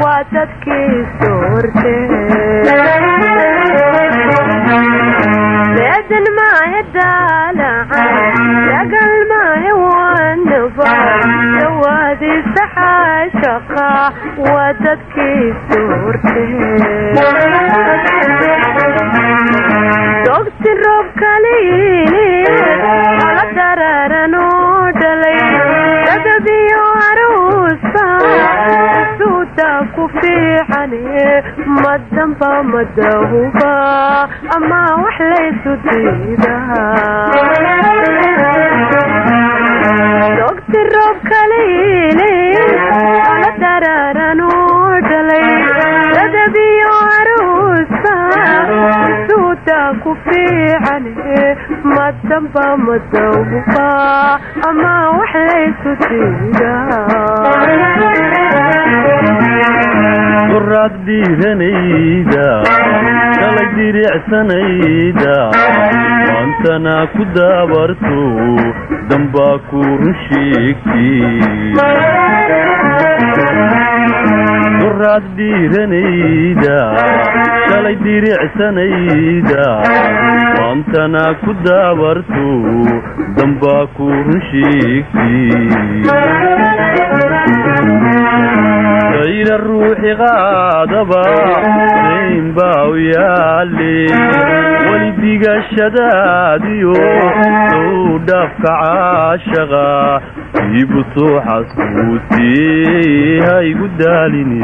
waa dadkii soorteedan maahe daalaca dagal maahe wanaba ku fiicane madamba madahuba ama wax laysu fiicane madamba madahuba ama wax laysu duraad dhiiranayda shalay diricsanayda maantana ku daabarto dambaa ku run sheegtiduraad dhiiranayda shalay diricsanayda maantana ku daabarto dambaa ku run sheegtid ayra ruuxi qaadaba dayn baa u yaale weli digashadaadiyo sow dhaafka caashaqa iibu soo xasuusee ha igu daalini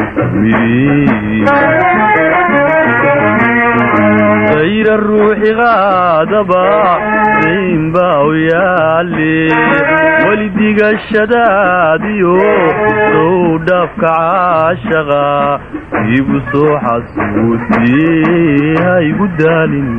ayra ruuxi qaadaba dayn baa u yaale weli digashadaadiyo sow dhaafka caashaqa iibu soo xasuusee ha igu daalin